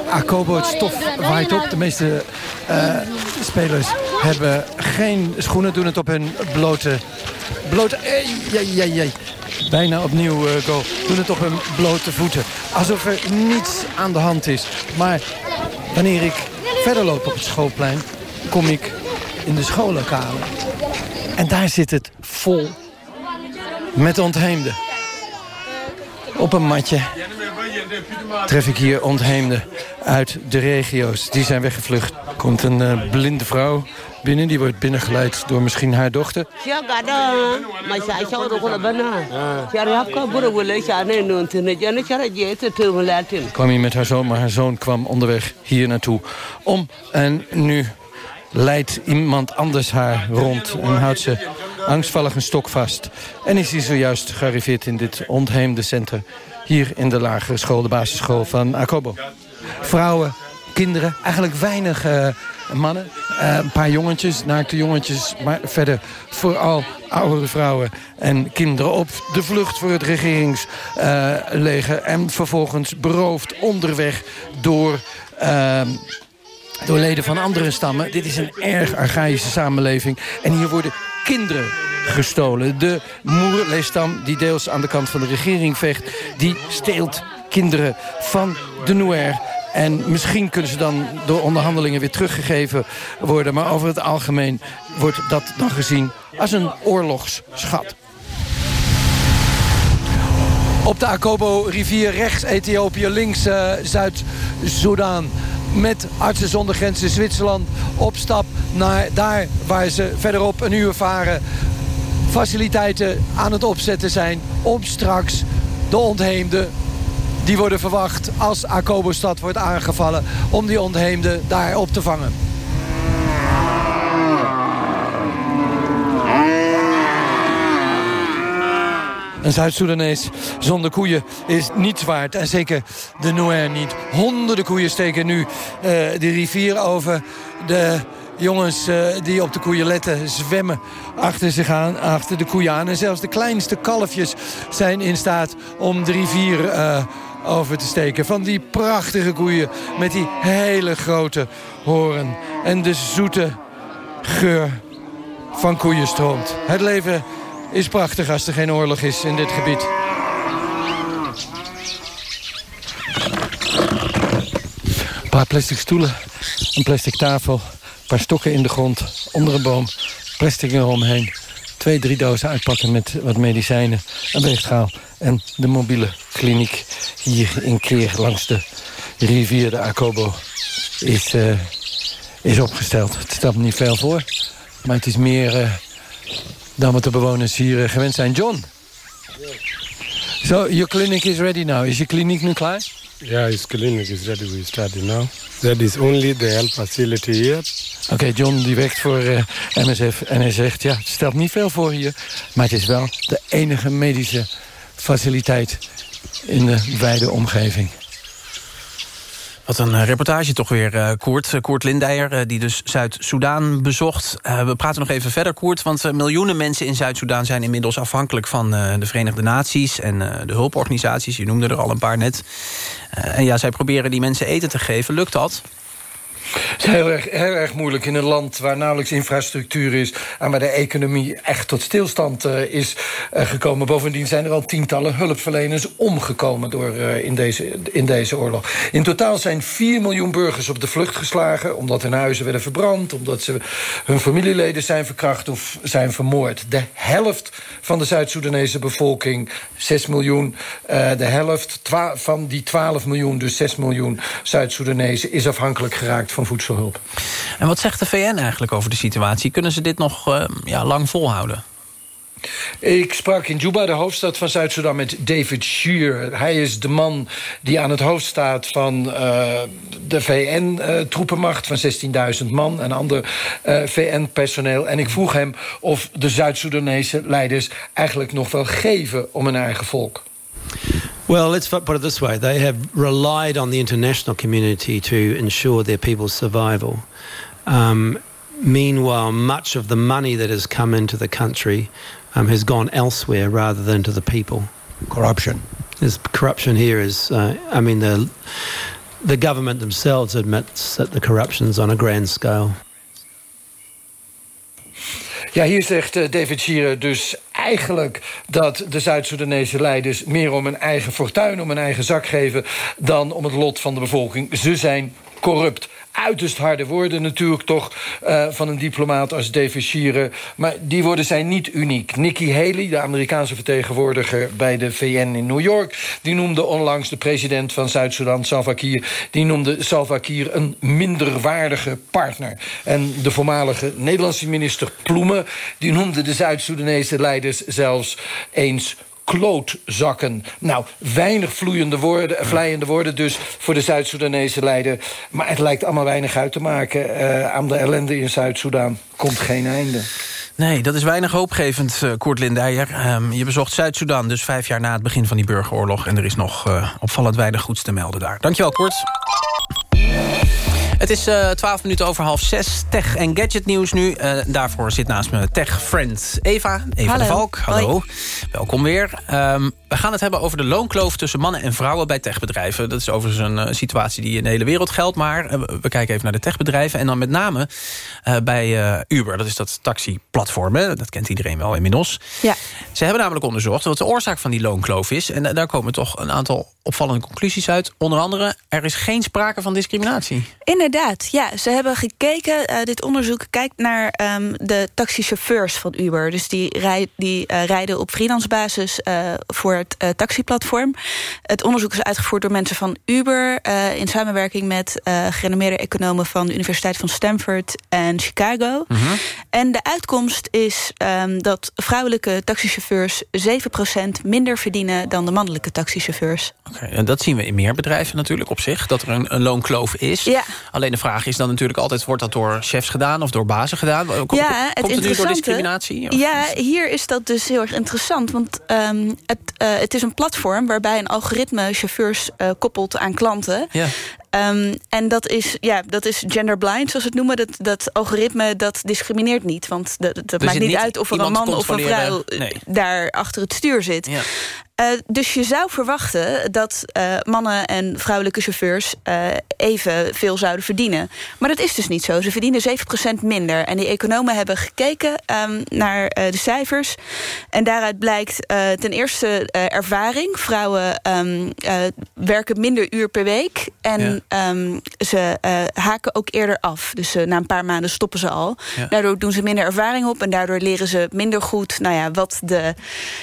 Akobo. Het stof waait op. De meeste spelers hebben geen schoenen, doen het op hun blote... blote hey, jee, jee. Bijna opnieuw goal. Doen het op hun blote voeten. Alsof er niets aan de hand is. Maar wanneer ik verder loop op het schoolplein... kom ik in de schoollokalen. En daar zit het vol met ontheemden. Op een matje tref ik hier ontheemden uit de regio's. Die zijn weggevlucht. Komt een eh, blinde vrouw binnen. Die wordt binnengeleid door misschien haar dochter. kwam hier met haar zoon, maar haar zoon kwam onderweg hier naartoe om. En nu leidt iemand anders haar rond en houdt ze angstvallig een stok vast. En is hij zojuist gearriveerd in dit ontheemde centrum... hier in de lagere school, de basisschool van Akobo. Vrouwen, kinderen, eigenlijk weinig eh, mannen. Eh, een paar jongetjes, naakte jongetjes, maar verder vooral oudere vrouwen en kinderen op de vlucht voor het regeringsleger. en vervolgens beroofd onderweg door... door leden van andere stammen. Dit is een erg archaïsche samenleving. En hier worden kinderen gestolen. De Moerlee-stam, die deels aan de kant van de regering vecht... die steelt kinderen van de Nuer. En misschien kunnen ze dan door onderhandelingen weer teruggegeven worden. Maar over het algemeen wordt dat dan gezien als een oorlogsschat. Op de Akobo-rivier rechts Ethiopië, links eh, Zuid-Soedan. Met Artsen zonder Grenzen Zwitserland op stap naar daar waar ze verderop een uur varen. Faciliteiten aan het opzetten zijn om straks de ontheemden die worden verwacht als Akobo-stad wordt aangevallen... om die ontheemden daar op te vangen. Een Zuid-Soedanees zonder koeien is niets waard. En zeker de Nuer niet. Honderden koeien steken nu eh, de rivier over. De jongens eh, die op de koeien letten zwemmen achter zich aan, achter de koeien aan. En zelfs de kleinste kalfjes zijn in staat om de rivier eh, over te steken. Van die prachtige koeien met die hele grote horen. En de zoete geur van koeien stroomt. Het leven is prachtig als er geen oorlog is in dit gebied. Een paar plastic stoelen, een plastic tafel, een paar stokken in de grond, onder een boom, plastic eromheen. Twee, drie dozen uitpakken met wat medicijnen, een weegschaal en de mobiele kliniek hier in Keer langs de rivier de Akobo is, eh, is opgesteld. Het stelt niet veel voor, maar het is meer eh, dan wat de bewoners hier eh, gewend zijn. John, so your clinic is ready now. Is je kliniek nu klaar? Yeah, his clinic is ready. We started now. That is only the health facility here. Oké, John die werkt voor uh, MSF en hij zegt... ja, het stelt niet veel voor hier, maar het is wel de enige medische faciliteit... in de wijde omgeving. Wat een eh, reportage toch weer, uh, Koert. Koert Lindijer, die dus Zuid-Soedan bezocht. we praten nog even verder, Koert. Want miljoenen mensen in Zuid-Soedan zijn inmiddels afhankelijk... van de Verenigde Naties en de hulporganisaties. Je noemde er al een paar net. en ja, zij proberen die mensen eten te geven. Lukt dat? Het is heel erg, moeilijk in een land waar nauwelijks infrastructuur is... en waar de economie echt tot stilstand uh, is uh, gekomen. Bovendien zijn er al tientallen hulpverleners omgekomen door, uh, in, deze, in deze oorlog. In totaal zijn 4 miljoen burgers op de vlucht geslagen... omdat hun huizen werden verbrand, omdat ze, hun familieleden zijn verkracht of zijn vermoord. De helft van de Zuid-Soedanese bevolking, 6 miljoen... de helft van die 12 miljoen, dus 6 miljoen Zuid-Soedanezen... is afhankelijk geraakt van voedselhulp. En wat zegt de VN eigenlijk over de situatie? Kunnen ze dit nog uh, ja, lang volhouden? Ik sprak in Juba, de hoofdstad van Zuid-Soedan, met David Shear. Hij is de man die aan het hoofd staat van uh, de VN-troepenmacht... Uh, van 16.000 man en ander uh, VN-personeel. En ik vroeg hem of de Zuid-Soedanese leiders eigenlijk nog wel geven om hun eigen volk. Well, let's put it this way. They have relied on the international community to ensure their people's survival. Um, meanwhile, much of the money that has come into the country um, has gone elsewhere rather than to the people. Corruption. There's corruption here is, uh, I mean, the, the government themselves admits that the corruption's on a grand scale. Ja, hier zegt uh, David Shearer dus eigenlijk dat de Zuid-Soedanese leiders... meer om hun eigen fortuin, om hun eigen zak geven... dan om het lot van de bevolking. Ze zijn corrupt uiterst harde woorden natuurlijk toch uh, van een diplomaat als David Shire. Maar die woorden zijn niet uniek. Nikki Haley, de Amerikaanse vertegenwoordiger bij de VN in New York... die noemde onlangs de president van Zuid-Soedan, Salva Kiir... die noemde Salva Kiir een minderwaardige partner. En de voormalige Nederlandse minister Ploemen... die noemde de Zuid-Soedanese leiders zelfs eens klootzakken. Nou, weinig vloeiende woorden, vlijende woorden dus voor de Zuid-Soedanese leider. Maar het lijkt allemaal weinig uit te maken. Uh, aan de ellende in Zuid-Soedan komt geen einde. Nee, dat is weinig hoopgevend, uh, Koert Lindijer. Um, je bezocht Zuid-Soedan, dus vijf jaar na het begin van die burgeroorlog... en er is nog uh, opvallend weinig goeds te melden daar. Dankjewel, Koert. Het is uh, 12 minuten over half zes. Tech en gadget nieuws nu. Uh, daarvoor zit naast me tech friend Eva. Eva Hallo. de Valk. Hallo. Hoi. Welkom weer. Um, we gaan het hebben over de loonkloof tussen mannen en vrouwen bij techbedrijven. Dat is overigens een uh, situatie die in de hele wereld geldt. Maar we kijken even naar de techbedrijven. En dan met name bij Uber. Dat is dat taxiplatform. Hè? Dat kent iedereen wel inmiddels. Ja. Ze hebben namelijk onderzocht wat de oorzaak van die loonkloof is. En daar komen toch een aantal opvallende conclusies uit. Onder andere, er is geen sprake van discriminatie. Inderdaad, ja. Ze hebben gekeken, uh, dit onderzoek kijkt naar um, de taxichauffeurs van Uber. Dus die, rij, die uh, rijden op freelancebasis uh, voor het taxiplatform. Het onderzoek is uitgevoerd door mensen van Uber... in samenwerking met gerenommeerde economen van de Universiteit van Stanford en Chicago. Mhm. Mm -hmm. En de uitkomst is um, dat vrouwelijke taxichauffeurs 7% minder verdienen dan de mannelijke taxichauffeurs. Okay, en dat zien we in meer bedrijven natuurlijk op zich, dat er een, een loonkloof is. Ja. Alleen de vraag is dan natuurlijk altijd... wordt dat door chefs gedaan of door bazen gedaan? Komt, ja, komt het, nu door discriminatie? Of? Ja, hier is dat dus heel erg interessant. Want um, het, uh, het is een platform waarbij een algoritme chauffeurs uh, koppelt aan klanten. Ja. Um, en dat is, ja, dat is genderblind, zoals we het noemen. Dat, dat algoritme dat discrimineert niet. Want dat, dat dus maakt niet uit of er een man of een vrouw nee. daar achter het stuur zit. Ja. Uh, dus je zou verwachten dat uh, mannen en vrouwelijke chauffeurs uh, even veel zouden verdienen. Maar dat is dus niet zo. Ze verdienen 7% minder. En die economen hebben gekeken um, naar de cijfers. En daaruit blijkt ten eerste ervaring. Vrouwen um, werken minder uur per week. En um, ze haken ook eerder af. Dus na een paar maanden stoppen ze al. Ja. Daardoor doen ze minder ervaring op. En daardoor leren ze minder goed nou ja, wat, de,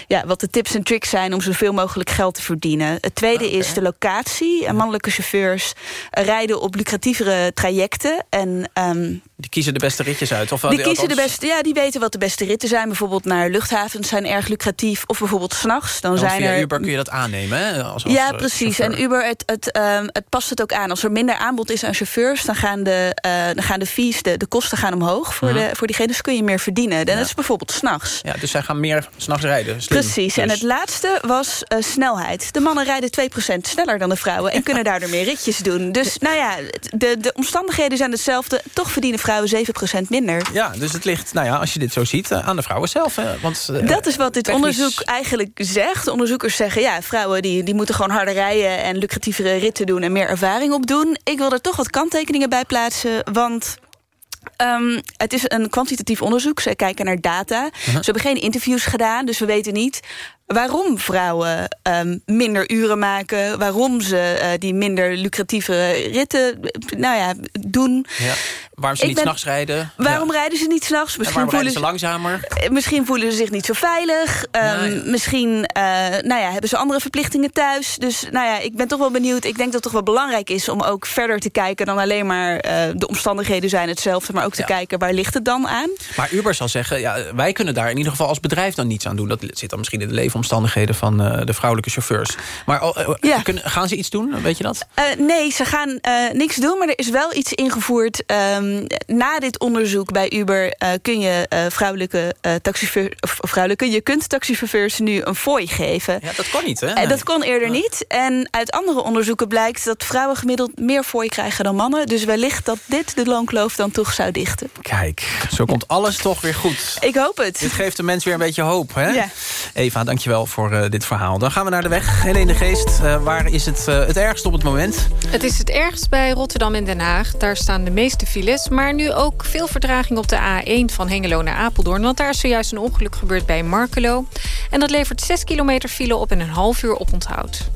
ja, wat de tips en tricks zijn... om zoveel mogelijk geld te verdienen. Het tweede okay. is de locatie. Mannelijke chauffeurs rijden op lucratievere trajecten. En um, Die kiezen de beste ritjes uit? Of die kiezen de beste, ja, die weten wat de beste ritten zijn. Bijvoorbeeld naar luchthavens zijn erg lucratief. Of bijvoorbeeld s'nachts. Dan zijn via er... Uber kun je dat aannemen, hè? Als, als ja, eh, precies. chauffeur. En Uber, het, het, ehm, het past het ook aan. Als er minder aanbod is aan chauffeurs... dan gaan de, eh, dan gaan de fees, de, de kosten gaan omhoog voor, Mhm. de, voor diegene. Dus kun je meer verdienen. En dat is bijvoorbeeld s'nachts. Ja, dus zij gaan meer s'nachts rijden. Slim. Precies. En Dus. het laatste was eh, snelheid. De mannen rijden 2% sneller dan de vrouwen... en kunnen daardoor meer ritjes doen. Dus nou ja, de, de omstandigheden zijn hetzelfde. Toch verdienen vrouwen 7% minder. Ja, dus het ligt, nou ja, als je dit zo ziet, eh, aan de vrouwen zelf. Hè? Want, eh, Dat is wat dit technisch- onderzoek eigenlijk zegt. Onderzoekers zeggen, ja, vrouwen die, die moeten gewoon harder rijden... en lucratievere ritten doen en meer ervaring opdoen. Ik wil er toch wat kanttekeningen bij plaatsen, want... ehm, het is een kwantitatief onderzoek. Ze kijken naar data. Ze hebben geen interviews gedaan, dus we weten niet waarom vrouwen ehm, minder uren maken. Waarom ze eh, die minder lucratieve ritten eh, nou ja, doen. Ja. Waarom ze Ik niet ben- s'nachts rijden. Waarom rijden ze niet s'nachts? En Misschien, waarom voelen rijden ze langzamer? eh, misschien voelen ze zich niet zo veilig. Ehm, Misschien nou ja, hebben ze andere verplichtingen thuis. Dus nou ja, ik ben toch wel benieuwd. Ik denk dat het toch wel belangrijk is om ook verder te kijken... dan alleen maar de omstandigheden zijn hetzelfde... maar ook te kijken waar ligt het dan aan. Maar Uber zal zeggen, ja, wij kunnen daar in ieder geval als bedrijf dan niets aan doen. Dat zit dan misschien in de leefomstandigheden van eh, de vrouwelijke chauffeurs. Maar oh, eh, kunnen, gaan ze iets doen, weet je dat? Eh, nee, ze gaan niks doen, maar er is wel iets ingevoerd. Ehm, na dit onderzoek bij Uber kun je vrouwelijke taxichauffeurs... vrouwelijke, je kunt taxichauffeurs nu een fooi geven. Ja, dat kon niet, hè? Dat kon eerder niet. En uit andere onderzoeken blijkt dat vrouwen gemiddeld meer fooi krijgen dan mannen. Dus wellicht dat dit de loonkloof dan toch zou dichten. Kijk, zo komt alles toch weer goed. Ik hoop het. Dit geeft de mens weer een beetje hoop, hè? Ja. Eva, dankjewel voor eh, dit verhaal. Dan gaan we naar de weg. Helene de Geest, eh, waar is het eh, het ergst op het moment? Het is het ergst bij Rotterdam en Den Haag. Daar staan de meeste files. Maar nu ook veel vertraging op de A1 van Hengelo naar Apeldoorn. Want daar is zojuist een ongeluk gebeurd bij Markelo. En dat levert 6 kilometer file op en een half uur oponthoud.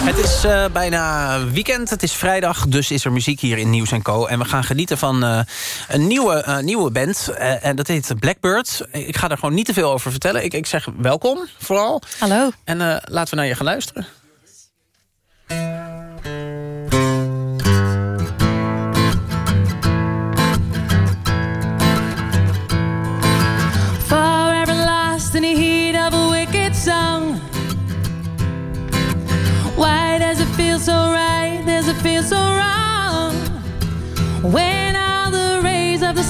Het is eh, bijna weekend, het is vrijdag, dus is er muziek hier in Nieuws Co. En we gaan genieten van eh, een nieuwe, eh, nieuwe band. en dat heet Blackbird. Ik ga daar gewoon niet te veel over vertellen. Ik, ik zeg welkom, vooral. Hallo. En laten we naar je gaan luisteren.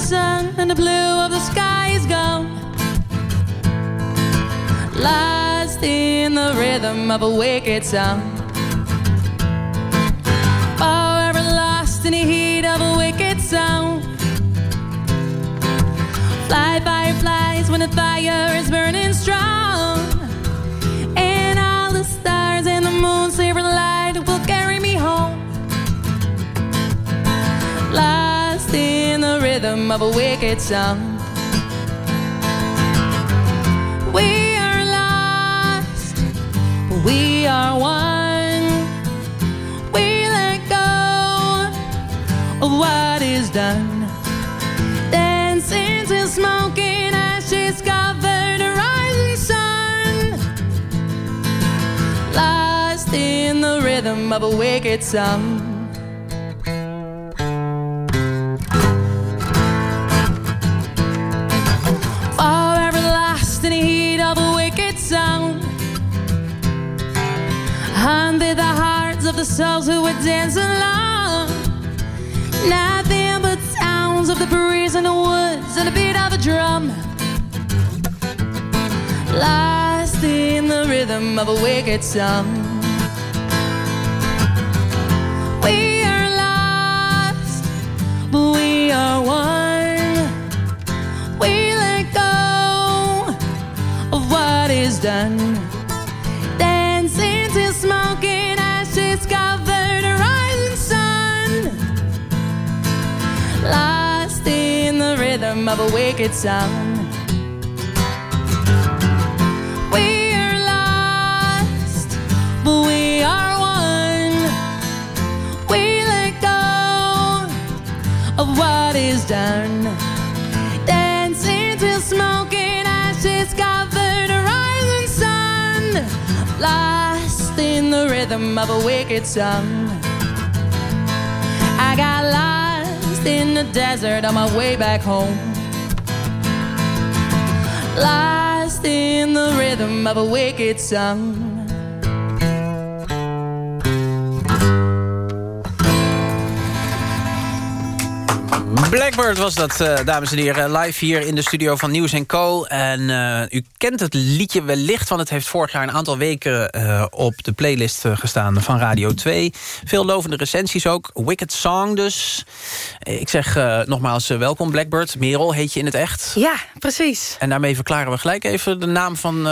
Sun and the blue of the sky is gone. Lost in the rhythm of a wicked song. Forever lost in the heat of a wicked song. Fly, fireflies, when the fire is burning strong. Rhythm of a wicked song. We are lost, we are one. We let go of what is done. Smoking ashes cover the rising sun. Lost in the rhythm of a wicked song. In the heat of a wicked song. Haunted the hearts of the souls who were dancing along. Nothing but sounds of the breeze in the woods and the beat of a drum. Lost in the rhythm of a wicked song. What is done. Dancing till smoking ashes covered rising sun. Lost in the rhythm of a wicked song. We are lost, but we are one. We let go of what is done. lost in the rhythm of a wicked song. I got lost in the desert on my way back home. Lost in the rhythm of a wicked song. Blackbird was dat, uh, dames en heren. Live hier in de studio van Nieuws Co. En uh, u kent het liedje wellicht, want het heeft vorig jaar een aantal weken uh, op de playlist gestaan van Radio 2. Veel lovende recensies ook. Wicked Song dus. Ik zeg nogmaals welkom Blackbird. Merel heet je in het echt. Ja, precies. En daarmee verklaren we gelijk even de naam van,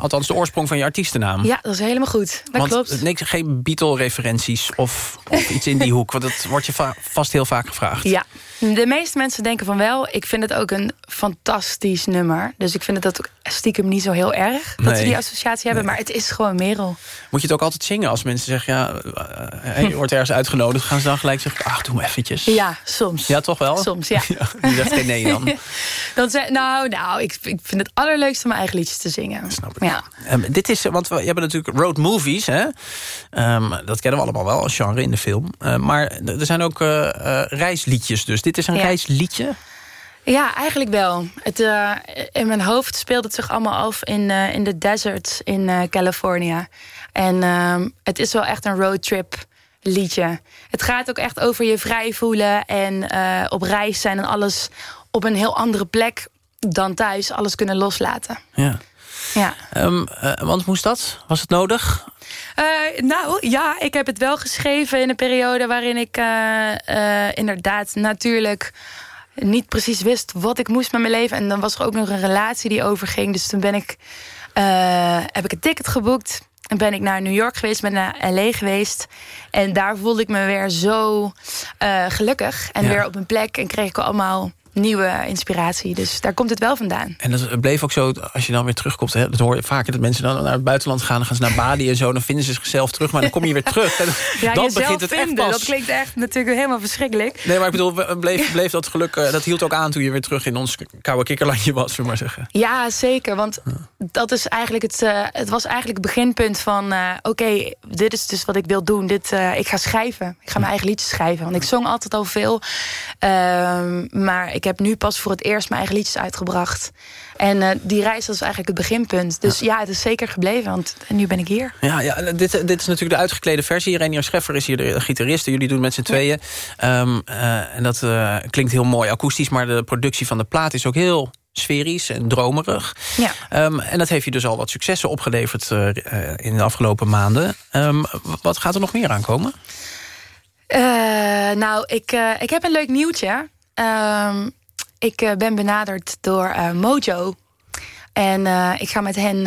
althans de oorsprong van je artiestennaam. Ja, dat is helemaal goed. Dat want, klopt. Niks, geen Beatle-referenties of, of iets in die hoek, want dat wordt je vast heel vaak gevraagd. Ja, de meeste mensen denken van wel. Ik vind het ook een fantastisch nummer. Dus ik vind het dat ook stiekem niet zo heel erg... dat Nee. ze die associatie hebben. Maar het is gewoon Merel. Moet je het ook altijd zingen als mensen zeggen... ja, eh, je wordt ergens uitgenodigd, gaan ze dan gelijk zeggen... ach, doe maar eventjes. Ja, soms. Ja, toch wel? Soms, ja. Je zegt geen nee dan. dan zei, nou, nou ik, ik vind het allerleukste om mijn eigen liedjes te zingen. Snap ik. Ja. Ehm, dit is, want we hebben natuurlijk road movies, hè? Ehm, dat kennen we allemaal wel als genre in de film. Ehm, maar er zijn ook eh, eh, reisliedjes, dus dit is een Ja. reisliedje. Ja, eigenlijk wel. Het, eh, in mijn hoofd speelt het zich allemaal af in, eh, in de deserts in eh California. En ehm, het is wel echt een roadtrip liedje. Het gaat ook echt over je vrij voelen en op reis zijn en alles op een heel andere plek dan thuis. Alles kunnen loslaten. Ja. Ja. Ehm, eh, want moest dat? Was het nodig? Eh, nou ja, ik heb het wel geschreven in een periode waarin ik eh, eh, inderdaad natuurlijk niet precies wist wat ik moest met mijn leven. En dan was er ook nog een relatie die overging. Dus toen ben ik, heb ik een ticket geboekt. En ben ik naar New York geweest, ben naar L.A. geweest. En daar voelde ik me weer zo gelukkig. En Ja. weer op een plek. En kreeg ik allemaal nieuwe inspiratie. Dus daar komt het wel vandaan. En dat bleef ook zo, als je dan weer terugkomt... Hè, dat hoor je vaker, dat mensen dan naar het buitenland gaan... dan gaan ze naar Bali en zo, dan vinden ze zichzelf terug... maar dan kom je weer terug. En Ja, dan jezelf begint het echt vinden, pas. dat klinkt echt natuurlijk helemaal verschrikkelijk. Nee, maar ik bedoel, bleef, bleef dat geluk... eh, dat hield ook aan toen je weer terug in ons koude kikkerlandje was, zullen we maar zeggen. Ja, zeker. Want dat is eigenlijk het, eh, het was eigenlijk het beginpunt van... eh, oké, dit is dus wat ik wil doen. Dit, ik ga schrijven. Ik ga mijn eigen liedjes schrijven. Want ik zong altijd al veel. Ehm, maar ik heb nu pas voor het eerst mijn eigen liedjes uitgebracht. En eh, die reis is eigenlijk het beginpunt. Dus ja, het is zeker gebleven. Want nu ben ik hier. Ja, ja dit, dit is natuurlijk de uitgeklede versie. Renier Scheffer is hier de gitarist. Jullie doen met z'n tweeën. Ehm, eh, en dat eh, klinkt heel mooi akoestisch. Maar de productie van de plaat is ook heel sferisch en dromerig. Ja. Ehm, en dat heeft je dus al wat successen opgeleverd eh, eh, in de afgelopen maanden. Ehm, wat gaat er nog meer aankomen? Eh, nou, ik, eh, ik heb een leuk nieuwtje. Ik eh, ben benaderd door eh, Mojo. En eh, ik ga met hen...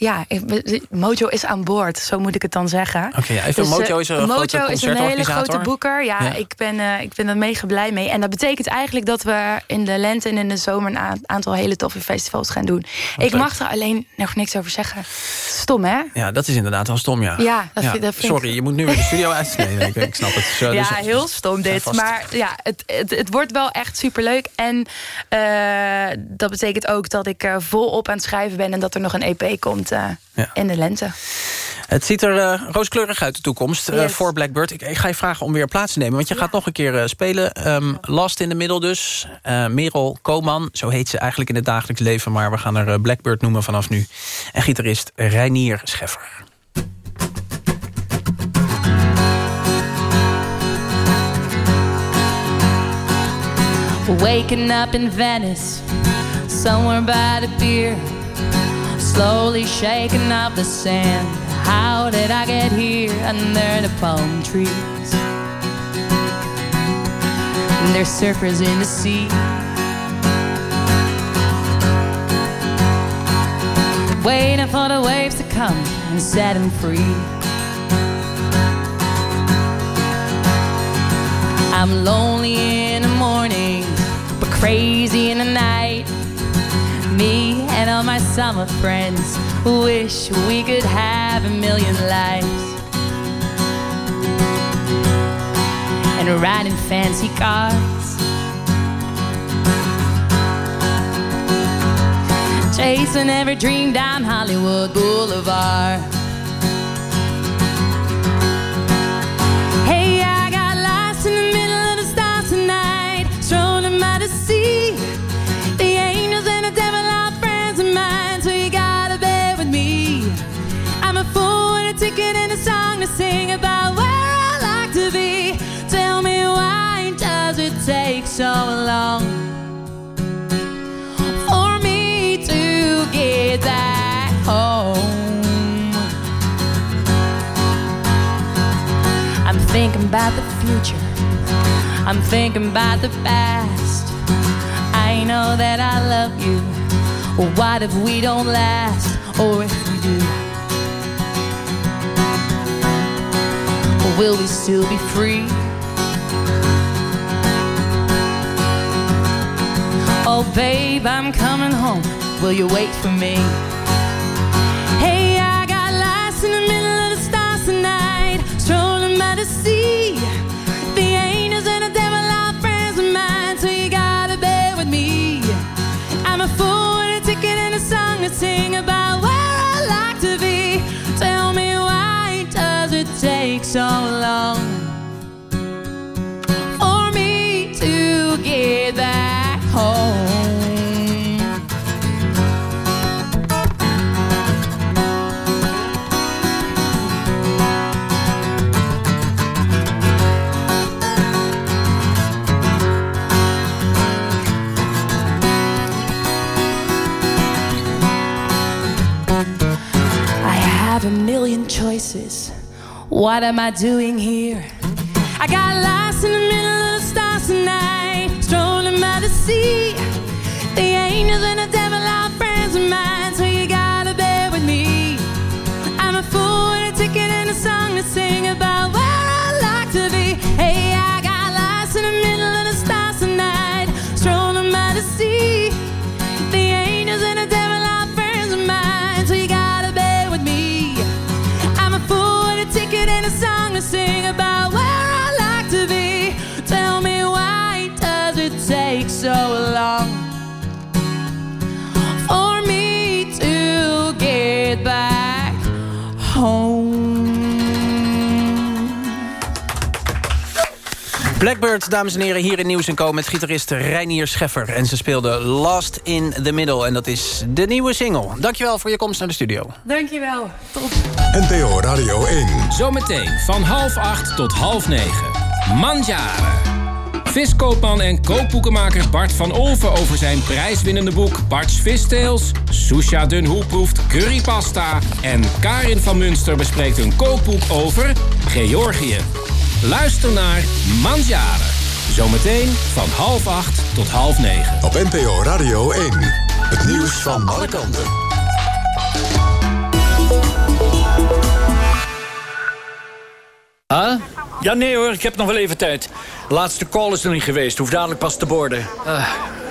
ja, ik- Mojo is aan boord, zo moet ik het dan zeggen. Oké, ja, even, Dus, Mojo eh, is een grote Mojo is een hele grote boeker. Ja, Ja. Ik, ben, eh, ik ben er mega blij mee. En dat betekent eigenlijk dat we in de lente en in de zomer... een aantal hele toffe festivals gaan doen. ik leuk. mag er alleen nog niks over zeggen. Stom, hè? Ja, dat is inderdaad al stom, ja. Ja, dat vind- dat vind ik- Sorry, je moet nu weer de studio uit. Nee, nee, ik, ik snap het. Zo, Ja, dus- heel stom dit. vast- Maar ja, het, het, het wordt wel echt superleuk. En eh, dat betekent ook dat ik eh, volop aan het schrijven ben... en dat er nog een EP komt eh, Ja. in de lente. Het ziet er eh, rooskleurig uit de toekomst eh, Yes. voor Blackbird. Ik, ik ga je vragen om weer plaats te nemen. Want je gaat nog een keer eh, spelen. Ehm, Last in the Middle dus. Eh, Merel Koman, zo heet ze eigenlijk in het dagelijks leven. Maar we gaan er eh, Blackbird noemen vanaf nu. En gitarist Reinier Scheffer. Waking up in Venice, somewhere by the pier, slowly shaking off the sand. How did I get here under the palm trees? And there's surfers in the sea. Waiting for the waves to come and set them free. I'm lonely in the morning, but crazy in the night. And all my summer friends wish we could have a million lives. And riding fancy cars. Chasing every dream down Hollywood Boulevard. so long for me to get back home. I'm thinking about the future, I'm thinking about the past. I know that I love you. What if we don't last, or if we do? Will we still be free? Oh, babe, I'm coming home. Will you wait for me? Hey, I got lost in the middle of the stars tonight, strolling by the sea. The angels and the devil are friends of mine, so you gotta bear with me. I'm a fool with a ticket and a song to sing about where I like to be. Tell me why does it take so long choices. What am I doing here? I got lost in the middle of the stars tonight, strolling by the sea. The angels and the Blackbird, dames en heren, hier in Nieuws Co. met gitarist Reinier Scheffer. En ze speelde Lost in the Middle. En dat is de nieuwe single. Dankjewel voor je komst naar de studio. Dankjewel. Top. NPO Radio 1. Zometeen van half acht tot half negen. Mandjaren. Viskoopman en kookboekenmaker Bart van Olven over zijn prijswinnende boek Bart's Fistales. Susha Dunhoe proeft currypasta. En Karin van Munster bespreekt een kookboek over Georgië. Luister naar Mandjaren. Zometeen van half acht tot half negen. Op NPO Radio 1. Het nieuws van alle kanten. Huh? Ja, nee hoor, ik heb nog wel even tijd. De laatste call is nog niet geweest, hoef dadelijk pas te borden. Ah.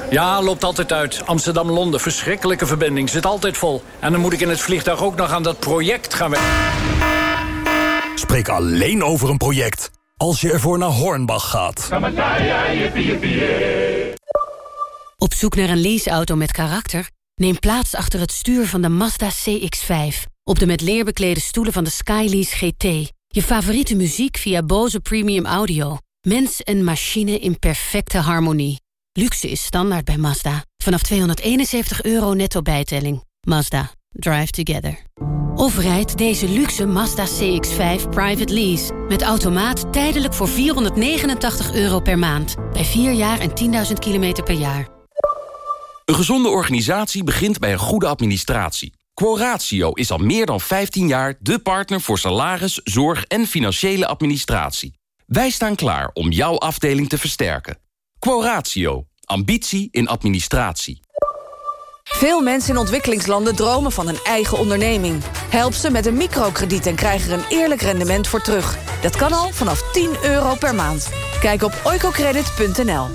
Ja, loopt altijd uit. Amsterdam-Londen, verschrikkelijke verbinding, zit altijd vol. En dan moet ik in het vliegtuig ook nog aan dat project gaan werken. Spreek alleen over een project als je ervoor naar Hornbach gaat. Op zoek naar een leaseauto met karakter? Neem plaats achter het stuur van de Mazda CX-5. Op de met leer beklede stoelen van de Skylease GT. Je favoriete muziek via Bose Premium Audio. Mens en machine in perfecte harmonie. Luxe is standaard bij Mazda. Vanaf 271 euro netto bijtelling. Mazda. Drive together. Of rijd deze luxe Mazda CX-5 private lease. Met automaat tijdelijk voor 489 euro per maand. Bij 4 jaar en 10.000 kilometer per jaar. Een gezonde organisatie begint bij een goede administratie. Quoratio is al meer dan 15 jaar de partner voor salaris, zorg en financiële administratie. Wij staan klaar om jouw afdeling te versterken. Quoratio. Ambitie in administratie. Veel mensen in ontwikkelingslanden dromen van een eigen onderneming. Help ze met een microkrediet en krijg er een eerlijk rendement voor terug. Dat kan al vanaf 10 euro per maand. Kijk op oicocredit.nl.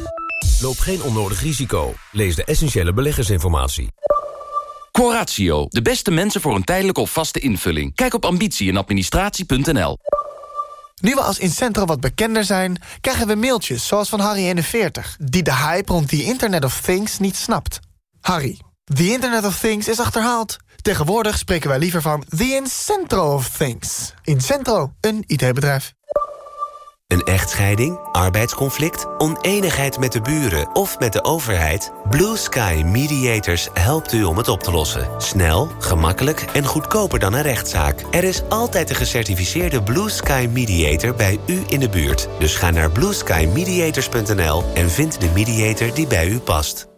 Loop geen onnodig risico. Lees de essentiële beleggersinformatie. Quoratio. De beste mensen voor een tijdelijke of vaste invulling. Kijk op ambitie en administratie.nl. Nu we als Incentro wat bekender zijn, krijgen we mailtjes zoals van Harry41... die de hype rond the Internet of Things niet snapt. Harry, the Internet of Things is achterhaald. Tegenwoordig spreken wij liever van the Incentro of Things. Incentro, een IT-bedrijf. Een echtscheiding, arbeidsconflict, oneenigheid met de buren of met de overheid? Blue Sky Mediators helpt u om het op te lossen. Snel, gemakkelijk en goedkoper dan een rechtszaak. Er is altijd een gecertificeerde Blue Sky Mediator bij u in de buurt. Dus ga naar blueskymediators.nl en vind de mediator die bij u past.